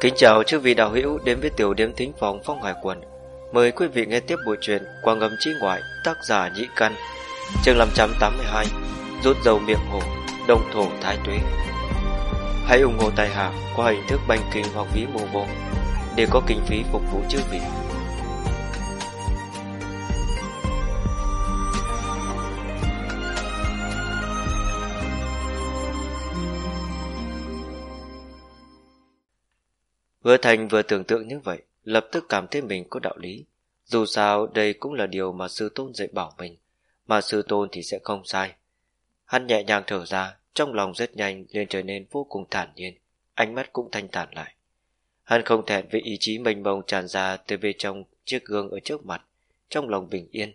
Kính chào chư vị đạo hữu đến với tiểu điểm thính phòng phong hải quần. Mời quý vị nghe tiếp buổi truyền qua ngầm trí ngoại tác giả Nhĩ Căn. Chương 582 Rút dầu miệng hồ, đồng thổ thái tuế. Hãy ủng hộ tài hạ qua hình thức banh kinh hoặc ví mô vô để có kinh phí phục vụ chư vị. Hứa Thành vừa tưởng tượng như vậy, lập tức cảm thấy mình có đạo lý. Dù sao đây cũng là điều mà sư tôn dạy bảo mình, mà sư tôn thì sẽ không sai. Hắn nhẹ nhàng thở ra, trong lòng rất nhanh liền trở nên vô cùng thản nhiên, ánh mắt cũng thanh thản lại. Hắn không thẹn với ý chí mênh mông tràn ra từ bên trong chiếc gương ở trước mặt, trong lòng bình yên.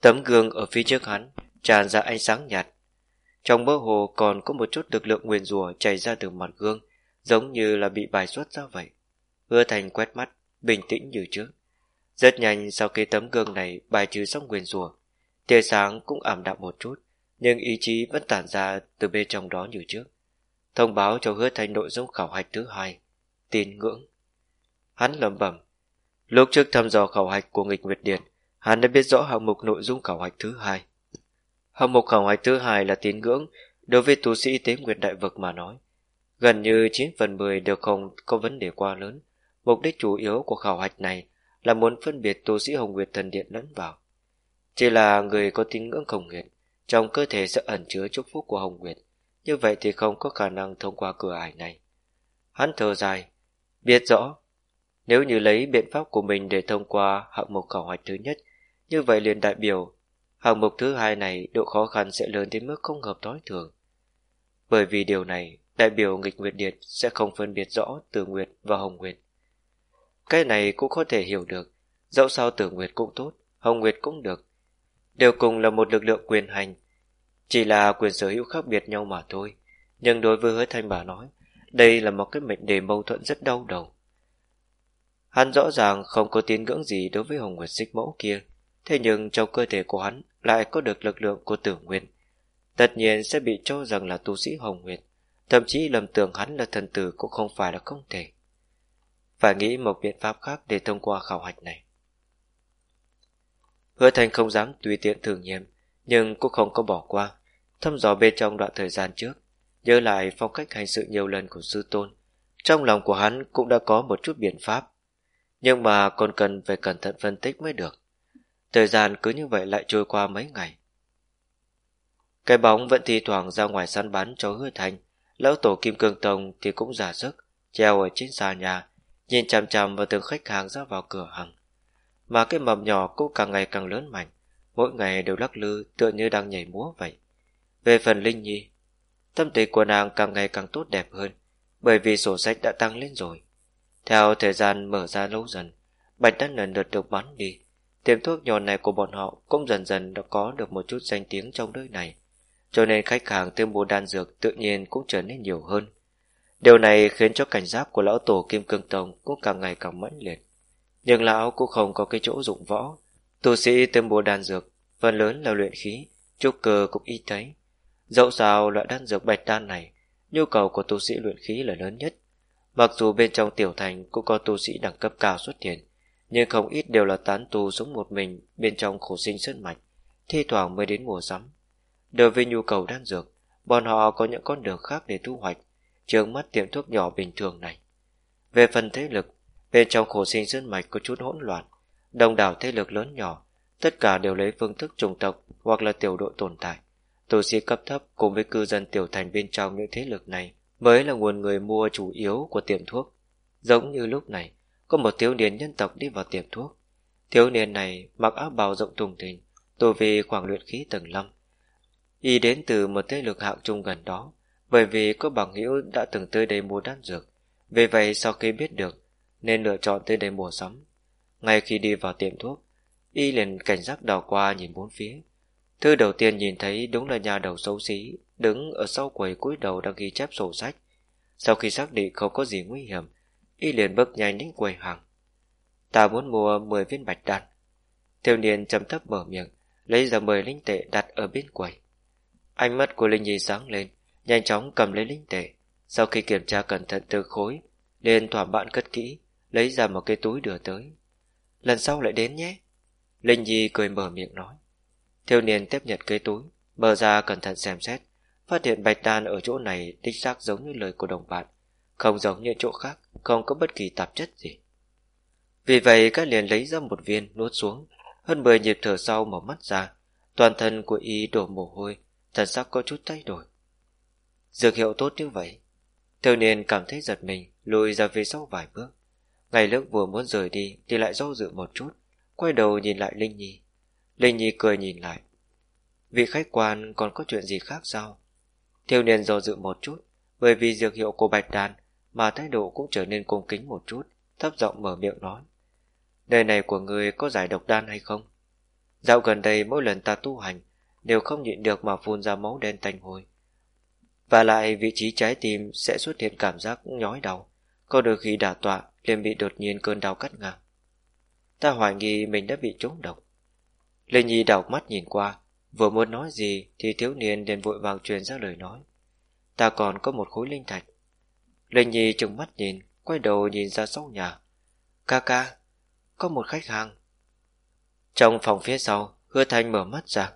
Tấm gương ở phía trước hắn tràn ra ánh sáng nhạt. Trong mơ hồ còn có một chút lực lượng nguyền rủa chảy ra từ mặt gương, giống như là bị bài xuất ra vậy. Hứa Thành quét mắt, bình tĩnh như trước. Rất nhanh sau khi tấm gương này bài trừ xong nguyền rủa, tia sáng cũng ảm đạm một chút, nhưng ý chí vẫn tản ra từ bên trong đó như trước. Thông báo cho Hứa Thành nội dung khảo hạch thứ hai, tin ngưỡng. Hắn lẩm bẩm, lúc trước thăm dò khảo hạch của nghịch Nguyệt Điện, hắn đã biết rõ hạng mục nội dung khảo hạch thứ hai. Hạng mục khảo hạch thứ hai là tín ngưỡng, đối với tu sĩ tế Nguyệt Đại Vực mà nói. Gần như 9 phần 10 đều không có vấn đề quá lớn. Mục đích chủ yếu của khảo hạch này là muốn phân biệt tu sĩ Hồng Nguyệt Thần Điện lẫn vào. Chỉ là người có tín ngưỡng khổng nguyệt, trong cơ thể sẽ ẩn chứa chúc phúc của Hồng Nguyệt, như vậy thì không có khả năng thông qua cửa ải này. Hắn thở dài, biết rõ, nếu như lấy biện pháp của mình để thông qua hạng mục khảo hạch thứ nhất, như vậy liền đại biểu, hạng mục thứ hai này độ khó khăn sẽ lớn đến mức không hợp tối thường. Bởi vì điều này, đại biểu nghịch nguyệt điệt sẽ không phân biệt rõ từ nguyệt và hồng nguyệt. Cái này cũng có thể hiểu được, dẫu sao tử nguyệt cũng tốt, hồng nguyệt cũng được. Đều cùng là một lực lượng quyền hành, chỉ là quyền sở hữu khác biệt nhau mà thôi. Nhưng đối với hứa thanh bà nói, đây là một cái mệnh đề mâu thuẫn rất đau đầu. Hắn rõ ràng không có tín ngưỡng gì đối với hồng nguyệt xích mẫu kia, thế nhưng trong cơ thể của hắn lại có được lực lượng của tử nguyệt. Tất nhiên sẽ bị cho rằng là tu sĩ hồng nguyệt, thậm chí lầm tưởng hắn là thần tử cũng không phải là không thể. Phải nghĩ một biện pháp khác để thông qua khảo hạch này. Hứa Thành không dám tùy tiện thử nghiệm, nhưng cũng không có bỏ qua. Thăm dò bên trong đoạn thời gian trước, nhớ lại phong cách hành sự nhiều lần của sư tôn. Trong lòng của hắn cũng đã có một chút biện pháp, nhưng mà còn cần phải cẩn thận phân tích mới được. Thời gian cứ như vậy lại trôi qua mấy ngày. Cái bóng vẫn thi thoảng ra ngoài săn bắn cho hứa thành, lão tổ Kim Cương Tông thì cũng giả sức, treo ở trên xà nhà, nhìn chằm chằm vào từng khách hàng ra vào cửa hàng. Mà cái mầm nhỏ cũng càng ngày càng lớn mạnh, mỗi ngày đều lắc lư tựa như đang nhảy múa vậy. Về phần Linh Nhi, tâm tình của nàng càng ngày càng tốt đẹp hơn, bởi vì sổ sách đã tăng lên rồi. Theo thời gian mở ra lâu dần, bạch đã lần lượt được bắn đi. Tiệm thuốc nhỏ này của bọn họ cũng dần dần đã có được một chút danh tiếng trong nơi này. Cho nên khách hàng tiêu mua đan dược tự nhiên cũng trở nên nhiều hơn. Điều này khiến cho cảnh giác của lão tổ Kim Cương Tông cũng càng ngày càng mãnh liệt. Nhưng lão cũng không có cái chỗ dụng võ. Tu sĩ tiêm mua đan dược, phần lớn là luyện khí, trúc cơ cũng y thấy. Dẫu sao loại đan dược bạch đan này, nhu cầu của tu sĩ luyện khí là lớn nhất. Mặc dù bên trong tiểu thành cũng có tu sĩ đẳng cấp cao xuất hiện, nhưng không ít đều là tán tu sống một mình bên trong khổ sinh sơn mạch, thi thoảng mới đến mùa sắm. Đối với nhu cầu đan dược, bọn họ có những con đường khác để thu hoạch, trường mắt tiệm thuốc nhỏ bình thường này. Về phần thế lực, bên trong khổ sinh sơn mạch có chút hỗn loạn, đông đảo thế lực lớn nhỏ, tất cả đều lấy phương thức chủng tộc hoặc là tiểu đội tồn tại. tổ sĩ cấp thấp cùng với cư dân tiểu thành bên trong những thế lực này mới là nguồn người mua chủ yếu của tiệm thuốc. Giống như lúc này, có một thiếu niên nhân tộc đi vào tiệm thuốc. Thiếu niên này mặc áo bào rộng thùng thình, tu về khoảng luyện khí tầng lâm. Y đến từ một thế lực hạng trung gần đó, bởi vì có bằng hữu đã từng tới đây mua đan dược. Vì vậy sau khi biết được, nên lựa chọn tới đây mua sắm. Ngay khi đi vào tiệm thuốc, Y liền cảnh giác đào qua nhìn bốn phía. Thứ đầu tiên nhìn thấy đúng là nhà đầu xấu xí, đứng ở sau quầy cúi đầu đang ghi chép sổ sách. Sau khi xác định không có gì nguy hiểm, y liền bước nhanh đến quầy hàng. Ta muốn mua 10 viên bạch đan. Thiếu niên chấm thấp mở miệng, lấy ra 10 linh tệ đặt ở bên quầy. Ánh mắt của Linh Nhi sáng lên, nhanh chóng cầm lấy linh tệ. Sau khi kiểm tra cẩn thận từ khối, liền thỏa bạn cất kỹ, lấy ra một cái túi đưa tới. Lần sau lại đến nhé. Linh Nhi cười mở miệng nói. Thiếu niên tiếp nhận cái túi, mở ra cẩn thận xem xét, phát hiện bạch đan ở chỗ này đích xác giống như lời của đồng bạn, không giống như chỗ khác, không có bất kỳ tạp chất gì. Vì vậy các liền lấy ra một viên nuốt xuống, hơn 10 nhịp thở sau mở mắt ra, toàn thân của y đổ mồ hôi, thần sắc có chút thay đổi. Dược hiệu tốt như vậy, thiếu niên cảm thấy giật mình, lùi ra phía sau vài bước. Ngày lúc vừa muốn rời đi thì lại do dự một chút, quay đầu nhìn lại Linh Nhi. Linh Nhi cười nhìn lại. Vị khách quan còn có chuyện gì khác sao? Thiếu niên do dự một chút, bởi vì dược hiệu của bạch đàn mà thái độ cũng trở nên cung kính một chút, thấp giọng mở miệng nói. Nơi này của người có giải độc đan hay không? Dạo gần đây mỗi lần ta tu hành đều không nhịn được mà phun ra máu đen tanh hôi. Và lại vị trí trái tim sẽ xuất hiện cảm giác nhói đau, có đôi khi đả tọa liền bị đột nhiên cơn đau cắt ngang. Ta hoài nghi mình đã bị trúng độc. Lê Nhi đảo mắt nhìn qua, vừa muốn nói gì thì thiếu niên liền vội vàng truyền ra lời nói. Ta còn có một khối linh thạch. Lê Nhi trừng mắt nhìn, quay đầu nhìn ra sau nhà. Ca ca, có một khách hàng. Trong phòng phía sau, hứa thanh mở mắt ra.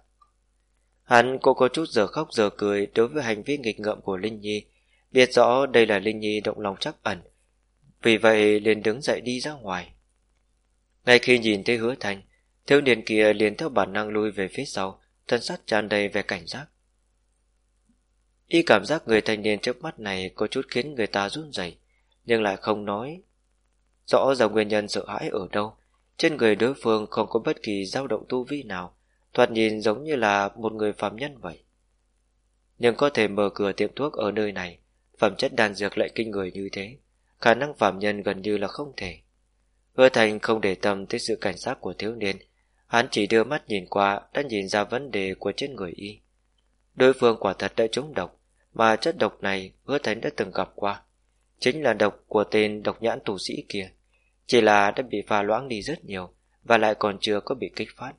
Hắn cũng có chút giờ khóc giờ cười đối với hành vi nghịch ngợm của Linh Nhi, biết rõ đây là Linh Nhi động lòng chắc ẩn. Vì vậy liền đứng dậy đi ra ngoài. Ngay khi nhìn thấy hứa Thành, thiếu niên kia liền theo bản năng lui về phía sau, thân sắc tràn đầy vẻ cảnh giác. Y cảm giác người thanh niên trước mắt này có chút khiến người ta run rẩy, nhưng lại không nói rõ ràng nguyên nhân sợ hãi ở đâu. Trên người đối phương không có bất kỳ dao động tu vi nào, thoạt nhìn giống như là một người phạm nhân vậy. Nhưng có thể mở cửa tiệm thuốc ở nơi này, phẩm chất đàn dược lại kinh người như thế, khả năng phạm nhân gần như là không thể. Hứa Thành không để tâm tới sự cảnh giác của thiếu niên, hắn chỉ đưa mắt nhìn qua đã nhìn ra vấn đề của trên người y. Đối phương quả thật đã trúng độc, mà chất độc này Hứa Thành đã từng gặp qua. Chính là độc của tên độc nhãn tù sĩ kia. Chỉ là đã bị pha loãng đi rất nhiều và lại còn chưa có bị kích phát.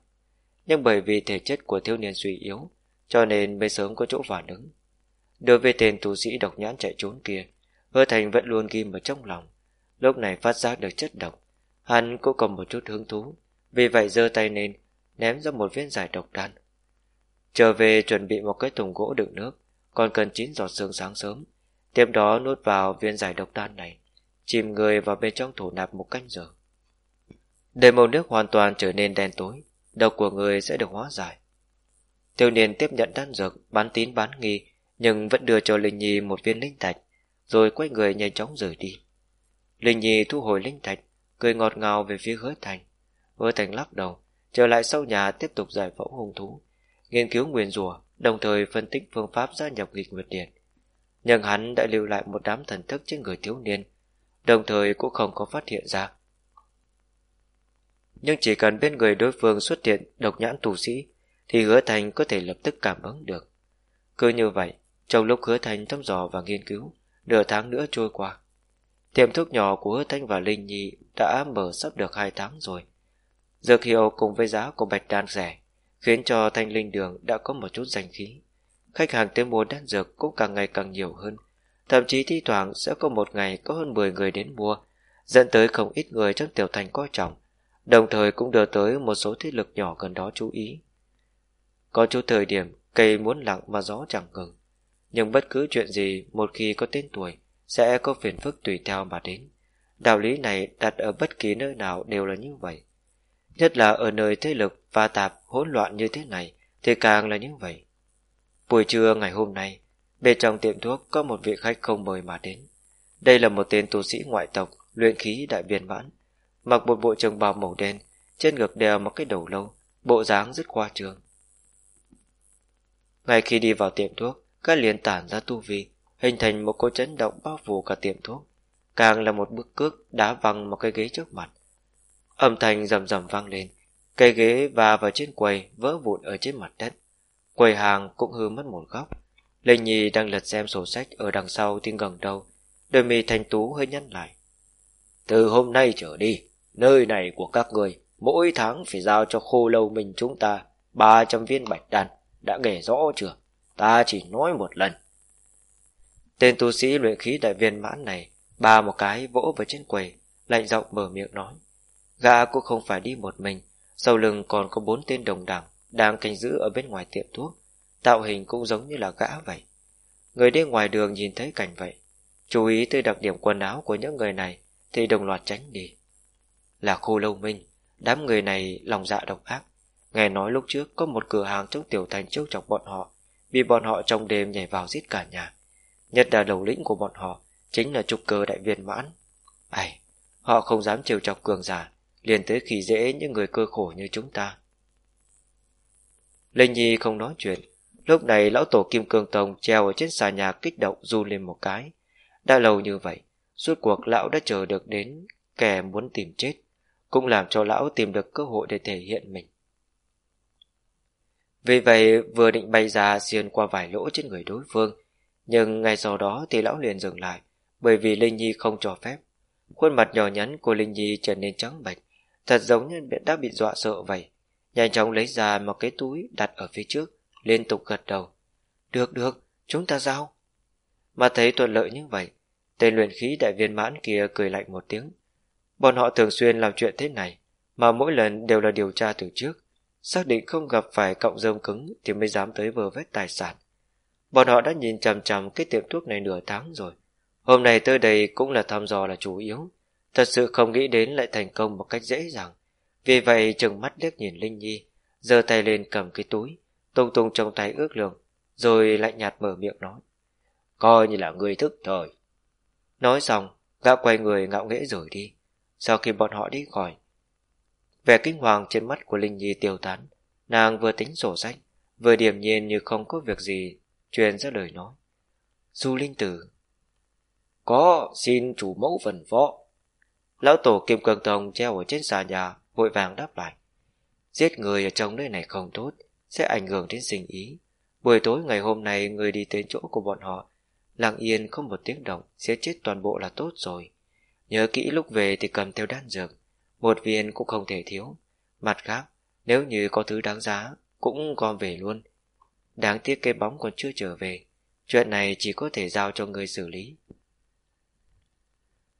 Nhưng bởi vì thể chất của thiếu niên suy yếu, cho nên mới sớm có chỗ phản ứng. Đối với tên tù sĩ độc nhãn chạy trốn kia, Hứa Thành vẫn luôn ghim ở trong lòng. Lúc này phát giác được chất độc, hắn cũng còn một chút hứng thú, vì vậy giơ tay lên, ném ra một viên giải độc đan. Trở về chuẩn bị một cái thùng gỗ đựng nước, còn cần chín giọt sương sáng sớm, tiếp đó nuốt vào viên giải độc đan này chìm người vào bên trong thủ nạp một canh giờ. Để màu nước hoàn toàn trở nên đen tối, độc của người sẽ được hóa giải. Tiêu niên tiếp nhận đan dược, bán tín bán nghi, nhưng vẫn đưa cho Linh Nhi một viên linh thạch, rồi quay người nhanh chóng rời đi. Linh Nhi thu hồi linh thạch, cười ngọt ngào về phía hứa thành. Hứa thành lắc đầu, trở lại sau nhà tiếp tục giải phẫu hung thú, nghiên cứu nguyên rùa, đồng thời phân tích phương pháp gia nhập nghịch nguyệt điện. Nhưng hắn đã lưu lại một đám thần thức trên người thiếu niên, đồng thời cũng không có phát hiện ra. Nhưng chỉ cần bên người đối phương xuất hiện độc nhãn tù sĩ, thì hứa thành có thể lập tức cảm ứng được. Cứ như vậy, trong lúc hứa thành thăm dò và nghiên cứu, nửa tháng nữa trôi qua. Tiềm thuốc nhỏ của hứa thanh và Linh Nhi đã mở sắp được hai tháng rồi. Dược hiệu cùng với giá của bạch đan rẻ, khiến cho thanh linh đường đã có một chút danh khí. Khách hàng tới mua đan dược cũng càng ngày càng nhiều hơn, Thậm chí thi thoảng sẽ có một ngày có hơn 10 người đến mua, dẫn tới không ít người trong tiểu thành coi trọng, đồng thời cũng đưa tới một số thế lực nhỏ gần đó chú ý. Có chút thời điểm, cây muốn lặng mà gió chẳng ngừng. Nhưng bất cứ chuyện gì một khi có tên tuổi, sẽ có phiền phức tùy theo mà đến. Đạo lý này đặt ở bất kỳ nơi nào đều là như vậy. Nhất là ở nơi thế lực và tạp hỗn loạn như thế này, thì càng là như vậy. Buổi trưa ngày hôm nay, Bên trong tiệm thuốc có một vị khách không mời mà đến. Đây là một tên tu sĩ ngoại tộc, luyện khí đại viên mãn. Mặc một bộ trường bào màu đen, trên ngực đeo một cái đầu lâu, bộ dáng rất khoa trương. Ngay khi đi vào tiệm thuốc, các liền tản ra tu vi, hình thành một cỗ chấn động bao phủ cả tiệm thuốc. Càng là một bước cước đá văng một cái ghế trước mặt. Âm thanh rầm rầm vang lên, cây ghế va vào trên quầy vỡ vụn ở trên mặt đất. Quầy hàng cũng hư mất một góc. Linh Nhi đang lật xem sổ sách ở đằng sau tiếng gần đầu, đôi mi thanh tú hơi nhăn lại. Từ hôm nay trở đi, nơi này của các người mỗi tháng phải giao cho khô lâu mình chúng ta 300 viên bạch đan, đã nghe rõ chưa? Ta chỉ nói một lần. Tên tu sĩ luyện khí đại viên mãn này Ba một cái vỗ vào trên quầy, lạnh giọng mở miệng nói. Gã cũng không phải đi một mình, sau lưng còn có bốn tên đồng đảng đang canh giữ ở bên ngoài tiệm thuốc. Tạo hình cũng giống như là gã vậy. Người đi ngoài đường nhìn thấy cảnh vậy. Chú ý tới đặc điểm quần áo của những người này thì đồng loạt tránh đi. Là khô lâu minh, đám người này lòng dạ độc ác. Nghe nói lúc trước có một cửa hàng trong tiểu thành trêu chọc bọn họ, bị bọn họ trong đêm nhảy vào giết cả nhà. Nhất là đầu lĩnh của bọn họ chính là trục cơ đại viên mãn. Ai, họ không dám trêu chọc cường giả, liền tới khi dễ những người cơ khổ như chúng ta. Linh Nhi không nói chuyện, lúc này lão tổ Kim Cương Tông treo ở trên xà nhà kích động run lên một cái. Đã lâu như vậy, suốt cuộc lão đã chờ được đến kẻ muốn tìm chết, cũng làm cho lão tìm được cơ hội để thể hiện mình. Vì vậy vừa định bay ra xuyên qua vài lỗ trên người đối phương, nhưng ngay sau đó thì lão liền dừng lại, bởi vì Linh Nhi không cho phép. Khuôn mặt nhỏ nhắn của Linh Nhi trở nên trắng bệch, thật giống như đã bị dọa sợ vậy. Nhanh chóng lấy ra một cái túi đặt ở phía trước, liên tục gật đầu. Được được, chúng ta giao. Mà thấy thuận lợi như vậy, tên luyện khí đại viên mãn kia cười lạnh một tiếng. Bọn họ thường xuyên làm chuyện thế này, mà mỗi lần đều là điều tra từ trước, xác định không gặp phải cọng rơm cứng thì mới dám tới vơ vét tài sản. Bọn họ đã nhìn chằm chằm cái tiệm thuốc này nửa tháng rồi. Hôm nay tới đây cũng là thăm dò là chủ yếu. Thật sự không nghĩ đến lại thành công một cách dễ dàng. Vì vậy chừng mắt liếc nhìn Linh Nhi, giơ tay lên cầm cái túi, tung tung trong tay ước lượng, rồi lạnh nhạt mở miệng nói. Coi như là người thức thời. Nói xong, gã quay người ngạo nghễ rồi đi. Sau khi bọn họ đi khỏi, vẻ kinh hoàng trên mắt của Linh Nhi tiêu tán, nàng vừa tính sổ sách, vừa điềm nhiên như không có việc gì, truyền ra lời nói. Du Linh Tử Có, xin chủ mẫu phần phó. Lão tổ Kim Cương Tông treo ở trên xà nhà, vội vàng đáp lại. Giết người ở trong nơi này không tốt, sẽ ảnh hưởng đến sinh ý. Buổi tối ngày hôm nay người đi tới chỗ của bọn họ, lặng yên không một tiếng động, sẽ chết toàn bộ là tốt rồi. Nhớ kỹ lúc về thì cầm theo đan dược, một viên cũng không thể thiếu. Mặt khác, nếu như có thứ đáng giá, cũng gom về luôn. Đáng tiếc cái bóng còn chưa trở về, chuyện này chỉ có thể giao cho người xử lý.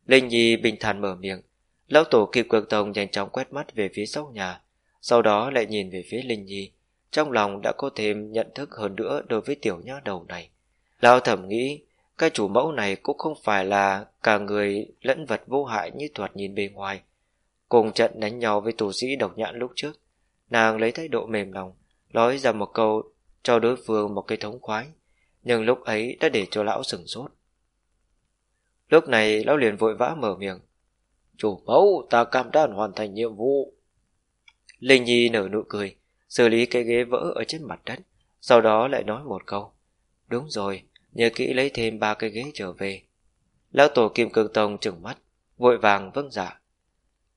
Linh Nhi bình thản mở miệng, Lão tổ kịp cường Tông nhanh chóng quét mắt về phía sau nhà, sau đó lại nhìn về phía Linh Nhi. Trong lòng đã có thêm nhận thức hơn nữa đối với tiểu nha đầu này. Lão thẩm nghĩ, cái chủ mẫu này cũng không phải là cả người lẫn vật vô hại như thoạt nhìn bề ngoài. Cùng trận đánh nhau với tù sĩ độc nhãn lúc trước, nàng lấy thái độ mềm lòng, nói ra một câu cho đối phương một cái thống khoái, nhưng lúc ấy đã để cho lão sừng sốt. Lúc này lão liền vội vã mở miệng. Chủ mẫu, ta cam đoan hoàn thành nhiệm vụ. Linh Nhi nở nụ cười, xử lý cái ghế vỡ ở trên mặt đất, sau đó lại nói một câu. Đúng rồi, nhớ kỹ lấy thêm ba cái ghế trở về. Lão tổ Kim Cương Tông trừng mắt, vội vàng vâng. Dạ.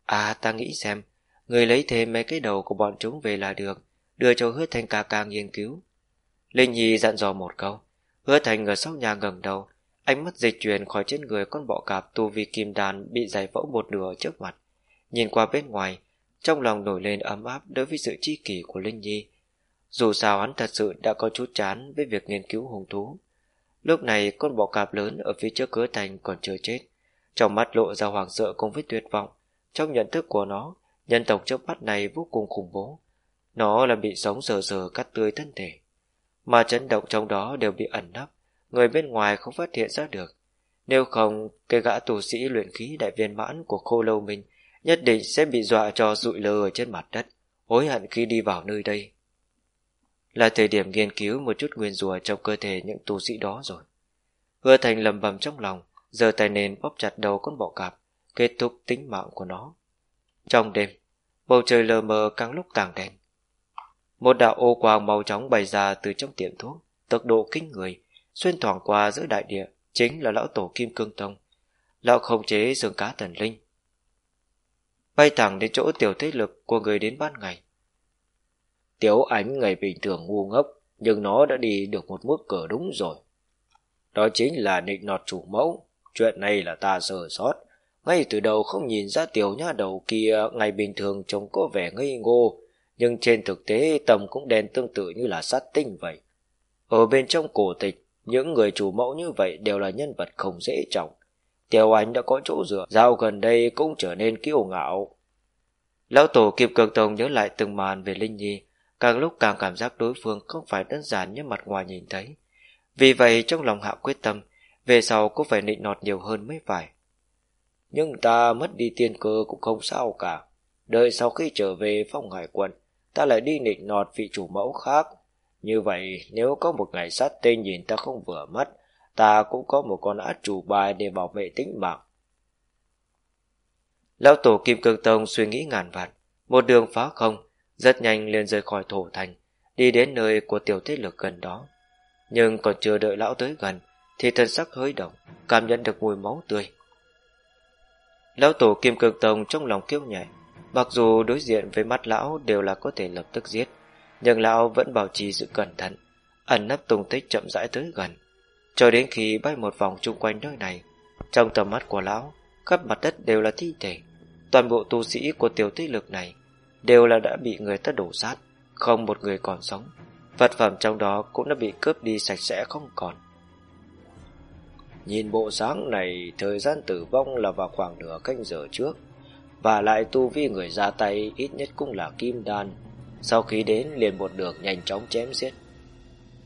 À, ta nghĩ xem, người lấy thêm mấy cái đầu của bọn chúng về là được, đưa cho hứa thành ca ca nghiên cứu. Linh Nhi dặn dò một câu, hứa thành ở sau nhà ngẩng đầu, Ánh mắt dịch chuyển khỏi trên người con bọ cạp tu vi kim đàn bị giải phẫu một nửa trước mặt. Nhìn qua bên ngoài, trong lòng nổi lên ấm áp đối với sự chi kỷ của Linh Nhi. Dù sao hắn thật sự đã có chút chán với việc nghiên cứu hùng thú. Lúc này con bọ cạp lớn ở phía trước cửa thành còn chưa chết. Trong mắt lộ ra hoàng sợ cùng với tuyệt vọng. Trong nhận thức của nó, nhân tộc trước mắt này vô cùng khủng bố. Nó là bị sống sờ sờ cắt tươi thân thể. Mà chấn động trong đó đều bị ẩn nấp người bên ngoài không phát hiện ra được. Nếu không, cái gã tù sĩ luyện khí đại viên mãn của khô lâu mình nhất định sẽ bị dọa cho rụi lờ ở trên mặt đất, hối hận khi đi vào nơi đây. Là thời điểm nghiên cứu một chút nguyên rùa trong cơ thể những tù sĩ đó rồi. Hứa thành lầm bầm trong lòng, giờ tay nền bóp chặt đầu con bọ cạp, kết thúc tính mạng của nó. Trong đêm, bầu trời lờ mờ càng lúc càng đen. Một đạo ô quang màu chóng bày ra từ trong tiệm thuốc, tốc độ kinh người, xuyên thoảng qua giữa đại địa chính là lão tổ kim cương tông lão khống chế dương cá thần linh bay thẳng đến chỗ tiểu thế lực của người đến ban ngày tiếu ánh ngày bình thường ngu ngốc nhưng nó đã đi được một bước cờ đúng rồi. Đó chính là định nọt chủ mẫu. Chuyện này là ta sờ sót. Ngay từ đầu không nhìn ra tiểu nha đầu kia ngày bình thường trông có vẻ ngây ngô nhưng trên thực tế tầm cũng đen tương tự như là sát tinh vậy. Ở bên trong cổ tịch những người chủ mẫu như vậy đều là nhân vật không dễ trọng. Tiểu ánh đã có chỗ dựa, dạo gần đây cũng trở nên kiêu ngạo. Lão tổ kịp cực Tông nhớ lại từng màn về Linh Nhi, càng lúc càng cảm giác đối phương không phải đơn giản như mặt ngoài nhìn thấy. Vì vậy trong lòng hạ quyết tâm, về sau cũng phải nịnh nọt nhiều hơn mới phải. Nhưng ta mất đi tiên cơ cũng không sao cả. Đợi sau khi trở về phòng hải quân, ta lại đi nịnh nọt vị chủ mẫu khác. Như vậy, nếu có một ngày sát tên nhìn ta không vừa mắt, ta cũng có một con át chủ bài để bảo vệ tính mạng. Lão tổ Kim Cương Tông suy nghĩ ngàn vạn, một đường phá không, rất nhanh liền rời khỏi thổ thành, đi đến nơi của tiểu thế lực gần đó. Nhưng còn chưa đợi lão tới gần, thì thân sắc hơi động, cảm nhận được mùi máu tươi. Lão tổ Kim Cương Tông trong lòng kiêu nhảy, mặc dù đối diện với mắt lão đều là có thể lập tức giết, nhưng lão vẫn bảo trì sự cẩn thận, ẩn nấp tung tích chậm rãi tới gần. Cho đến khi bay một vòng chung quanh nơi này, trong tầm mắt của lão, khắp mặt đất đều là thi thể. Toàn bộ tu sĩ của tiểu thế lực này đều là đã bị người ta đổ sát, không một người còn sống. Vật phẩm trong đó cũng đã bị cướp đi sạch sẽ không còn. Nhìn bộ sáng này, thời gian tử vong là vào khoảng nửa canh giờ trước. Và lại tu vi người ra tay ít nhất cũng là kim đan. Sau khi đến liền một đường nhanh chóng chém giết.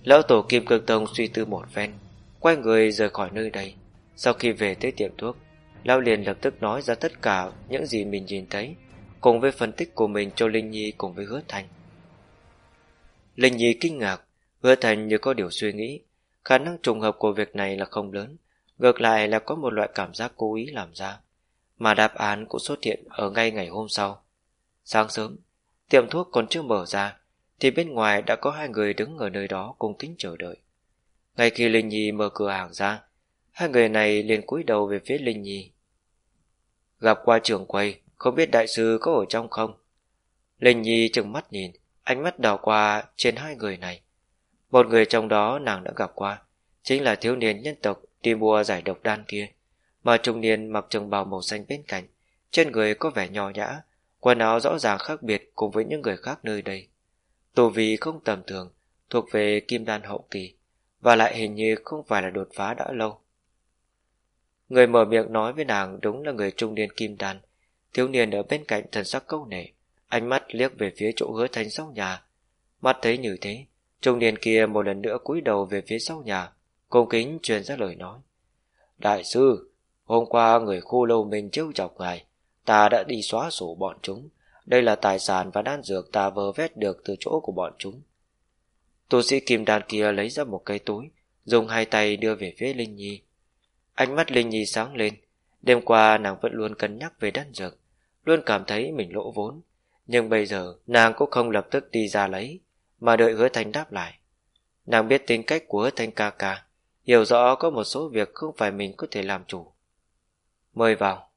Lão tổ Kim Cương Tông suy tư một phen, quay người rời khỏi nơi đây. Sau khi về tới tiệm thuốc, Lão liền lập tức nói ra tất cả những gì mình nhìn thấy, cùng với phân tích của mình cho Linh Nhi cùng với Hứa Thành. Linh Nhi kinh ngạc, Hứa Thành như có điều suy nghĩ, khả năng trùng hợp của việc này là không lớn, ngược lại là có một loại cảm giác cố ý làm ra, mà đáp án cũng xuất hiện ở ngay ngày hôm sau. Sáng sớm, tiệm thuốc còn chưa mở ra, thì bên ngoài đã có hai người đứng ở nơi đó cùng kính chờ đợi. Ngay khi Linh Nhi mở cửa hàng ra, hai người này liền cúi đầu về phía Linh Nhi. Gặp qua trưởng quầy, không biết đại sư có ở trong không? Linh Nhi chừng mắt nhìn, ánh mắt đảo qua trên hai người này. Một người trong đó nàng đã gặp qua, chính là thiếu niên nhân tộc đi mua giải độc đan kia, mà trung niên mặc trường bào màu xanh bên cạnh, trên người có vẻ nhỏ nhã, quần áo rõ ràng khác biệt cùng với những người khác nơi đây. Tù vì không tầm thường, thuộc về kim đan hậu kỳ, và lại hình như không phải là đột phá đã lâu. Người mở miệng nói với nàng đúng là người trung niên kim đan, thiếu niên ở bên cạnh thần sắc câu nể, ánh mắt liếc về phía chỗ hứa thành sau nhà. Mắt thấy như thế, trung niên kia một lần nữa cúi đầu về phía sau nhà, cung kính truyền ra lời nói. Đại sư, hôm qua người khu lâu mình trêu chọc ngài, ta đã đi xóa sổ bọn chúng. Đây là tài sản và đan dược ta vơ vét được từ chỗ của bọn chúng. Tu sĩ kim đan kia lấy ra một cây túi, dùng hai tay đưa về phía Linh Nhi. Ánh mắt Linh Nhi sáng lên, đêm qua nàng vẫn luôn cân nhắc về đan dược, luôn cảm thấy mình lỗ vốn. Nhưng bây giờ nàng cũng không lập tức đi ra lấy, mà đợi hứa Thanh đáp lại. Nàng biết tính cách của hứa Thanh ca ca, hiểu rõ có một số việc không phải mình có thể làm chủ. Mời vào.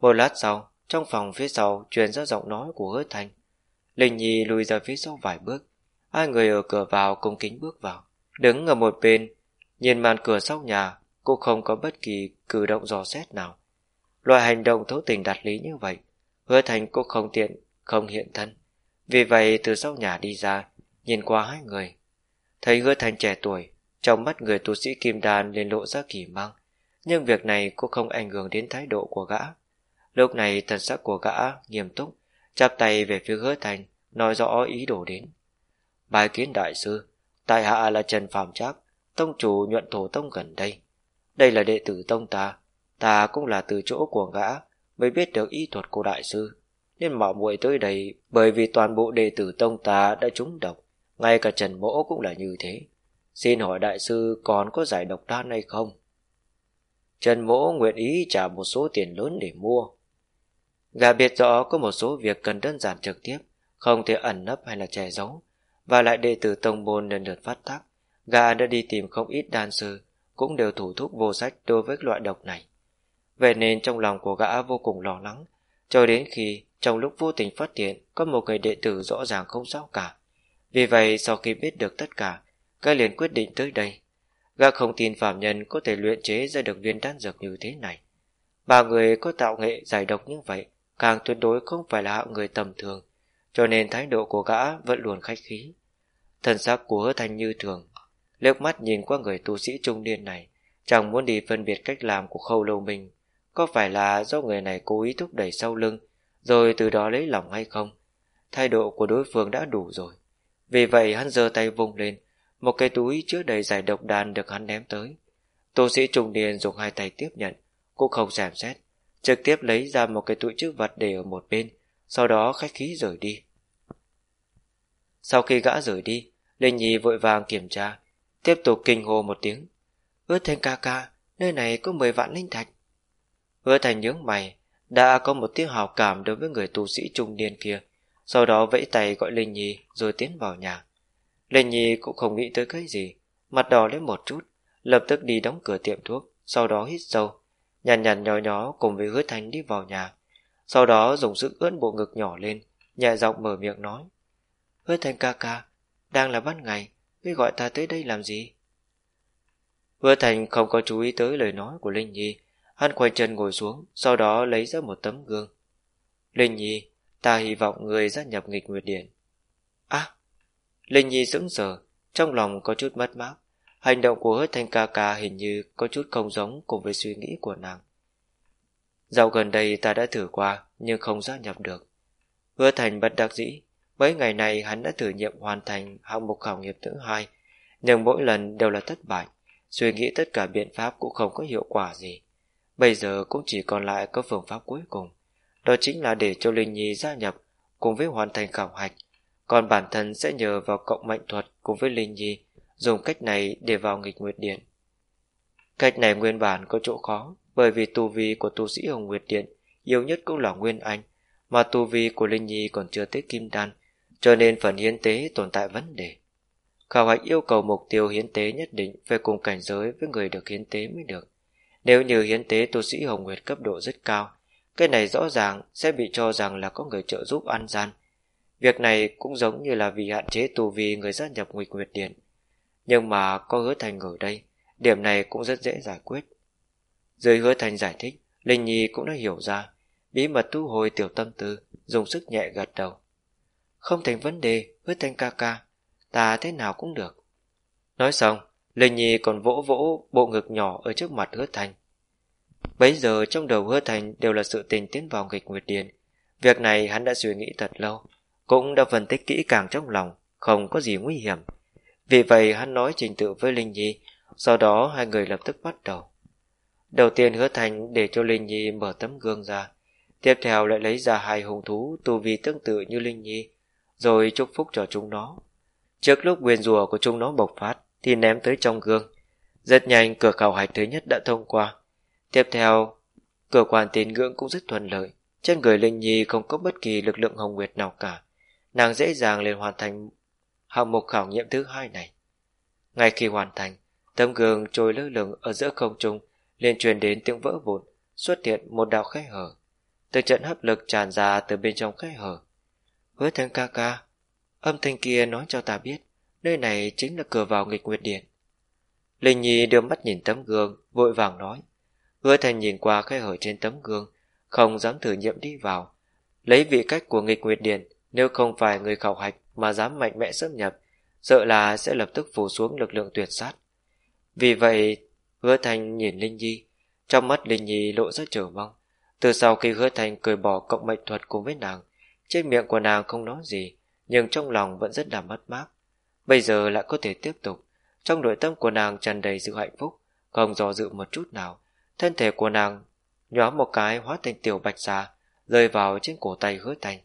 Một lát sau, trong phòng phía sau truyền ra giọng nói của hứa Thanh Linh Nhi lùi ra phía sau vài bước, hai người ở cửa vào cùng kính bước vào. Đứng ở một bên, nhìn màn cửa sau nhà, cô không có bất kỳ cử động dò xét nào. Loại hành động thấu tình đạt lý như vậy, hứa thành cũng không tiện, không hiện thân. Vì vậy từ sau nhà đi ra, nhìn qua hai người. Thấy hứa thành trẻ tuổi, trong mắt người tu sĩ kim đàn liền lộ ra kỳ mang, nhưng việc này cũng không ảnh hưởng đến thái độ của gã. Lúc này thần sắc của gã nghiêm túc, chắp tay về phía hứa thành, nói rõ ý đồ đến. Bài kiến đại sư, tại hạ là Trần Phạm Trác, tông chủ nhuận thổ tông gần đây. Đây là đệ tử tông ta, ta cũng là từ chỗ của gã mới biết được y thuật của đại sư. Nên mạo muội tới đây bởi vì toàn bộ đệ tử tông ta đã trúng độc, ngay cả Trần Mỗ cũng là như thế. Xin hỏi đại sư còn có giải độc đan hay không? Trần Mỗ nguyện ý trả một số tiền lớn để mua. Gà biết rõ có một số việc cần đơn giản trực tiếp, không thể ẩn nấp hay là che giấu, và lại đệ tử tông môn lần lượt phát tác. Gà đã đi tìm không ít đan sư, cũng đều thủ thúc vô sách đối với loại độc này. Vậy nên trong lòng của gã vô cùng lo lắng, cho đến khi trong lúc vô tình phát hiện có một người đệ tử rõ ràng không sao cả. Vì vậy sau khi biết được tất cả, gã liền quyết định tới đây. Gã không tin phạm nhân có thể luyện chế ra được viên đan dược như thế này. Ba người có tạo nghệ giải độc như vậy, càng tuyệt đối không phải là hạng người tầm thường, cho nên thái độ của gã vẫn luôn khách khí. Thần sắc của hứa thành như thường, liếc mắt nhìn qua người tu sĩ trung niên này, Chẳng muốn đi phân biệt cách làm của khâu lâu mình có phải là do người này cố ý thúc đẩy sau lưng, Rồi từ đó lấy lòng hay không? Thái độ của đối phương đã đủ rồi. Vì vậy hắn giơ tay vung lên, Một cái túi chứa đầy giải độc đan được hắn ném tới. Tô sĩ trùng điền dùng hai tay tiếp nhận, Cũng không xem xét, Trực tiếp lấy ra một cái túi chứa vật để ở một bên, Sau đó khách khí rời đi. Sau khi gã rời đi, Linh Nhi vội vàng kiểm tra, Tiếp tục kinh hô một tiếng. Ước thêm ca ca, Nơi này có 10 vạn linh thạch Hứa thành nhướng mày, Đã có một tiếng hào cảm đối với người tu sĩ trung niên kia. Sau đó vẫy tay gọi Linh Nhi, Rồi tiến vào nhà. Linh Nhi cũng không nghĩ tới cái gì, Mặt đỏ lên một chút, Lập tức đi đóng cửa tiệm thuốc, Sau đó hít sâu, nhàn nhàn nhó nhó cùng với hứa thành đi vào nhà. Sau đó dùng sức ướn bộ ngực nhỏ lên, Nhẹ giọng mở miệng nói, Hứa thành ca ca, Đang là ban ngày, Ngươi gọi ta tới đây làm gì? Hứa thành không có chú ý tới lời nói của Linh Nhi Hắn quay chân ngồi xuống Sau đó lấy ra một tấm gương Linh Nhi Ta hy vọng người gia nhập nghịch nguyệt điện À Linh Nhi sững sờ Trong lòng có chút mất mát Hành động của hứa thanh ca ca hình như có chút không giống cùng với suy nghĩ của nàng. Dạo gần đây ta đã thử qua, nhưng không gia nhập được. Hứa thành bất đắc dĩ, mấy ngày này hắn đã thử nghiệm hoàn thành hạng mục khảo nghiệp thứ hai, nhưng mỗi lần đều là thất bại, suy nghĩ tất cả biện pháp cũng không có hiệu quả gì. Bây giờ cũng chỉ còn lại có phương pháp cuối cùng, đó chính là để cho Linh Nhi gia nhập cùng với hoàn thành khảo hạch, còn bản thân sẽ nhờ vào cộng mệnh thuật cùng với Linh Nhi dùng cách này để vào nghịch nguyệt điện. Cách này nguyên bản có chỗ khó, bởi vì tu vi của tu sĩ Hồng Nguyệt Điện yếu nhất cũng là Nguyên Anh, mà tu vi của Linh Nhi còn chưa tới Kim Đan, cho nên phần hiến tế tồn tại vấn đề. Khảo hạch yêu cầu mục tiêu hiến tế nhất định phải cùng cảnh giới với người được hiến tế mới được. Nếu như hiến tế tu sĩ Hồng Nguyệt cấp độ rất cao, cái này rõ ràng sẽ bị cho rằng là có người trợ giúp ăn gian. Việc này cũng giống như là vì hạn chế tù vi người gia nhập Nguyệt Nguyệt Điện. Nhưng mà có hứa thành ở đây Điểm này cũng rất dễ giải quyết Dưới hứa thành giải thích Linh Nhi cũng đã hiểu ra Bí mật thu hồi tiểu tâm tư Dùng sức nhẹ gật đầu Không thành vấn đề hứa thành ca ca Ta thế nào cũng được Nói xong Linh Nhi còn vỗ vỗ bộ ngực nhỏ Ở trước mặt hứa thành Bấy giờ trong đầu hứa thành đều là sự tình tiến vào nghịch nguyệt điền Việc này hắn đã suy nghĩ thật lâu Cũng đã phân tích kỹ càng trong lòng Không có gì nguy hiểm vì vậy hắn nói trình tự với Linh Nhi, sau đó hai người lập tức bắt đầu. Đầu tiên hứa thành để cho Linh Nhi mở tấm gương ra, tiếp theo lại lấy ra hai hùng thú tu vi tương tự như Linh Nhi, rồi chúc phúc cho chúng nó. Trước lúc quyền rùa của chúng nó bộc phát thì ném tới trong gương. Rất nhanh cửa khảo hạch thứ nhất đã thông qua. Tiếp theo, cửa quan tín ngưỡng cũng rất thuận lợi. Trên người Linh Nhi không có bất kỳ lực lượng hồng nguyệt nào cả. Nàng dễ dàng liền hoàn thành hạng mục khảo nghiệm thứ hai này. Ngay khi hoàn thành, tấm gương trôi lơ lửng ở giữa không trung liền truyền đến tiếng vỡ vụn, xuất hiện một đạo khe hở. Từ trận hấp lực tràn ra từ bên trong khe hở. Hứa thanh ca ca, âm thanh kia nói cho ta biết, nơi này chính là cửa vào nghịch nguyệt điện. Linh Nhi đưa mắt nhìn tấm gương, vội vàng nói. Hứa thành nhìn qua khe hở trên tấm gương, không dám thử nghiệm đi vào. Lấy vị cách của nghịch nguyệt điện, nếu không phải người khảo hạch mà dám mạnh mẽ xâm nhập, sợ là sẽ lập tức phủ xuống lực lượng tuyệt sát. Vì vậy, hứa thành nhìn Linh Nhi, trong mắt Linh Nhi lộ ra chờ mong. Từ sau khi hứa thành cười bỏ cộng mệnh thuật cùng với nàng, trên miệng của nàng không nói gì, nhưng trong lòng vẫn rất là mất mát. Bây giờ lại có thể tiếp tục, trong nội tâm của nàng tràn đầy sự hạnh phúc, không do dự một chút nào. Thân thể của nàng nhóm một cái hóa thành tiểu bạch xà, rơi vào trên cổ tay hứa thành.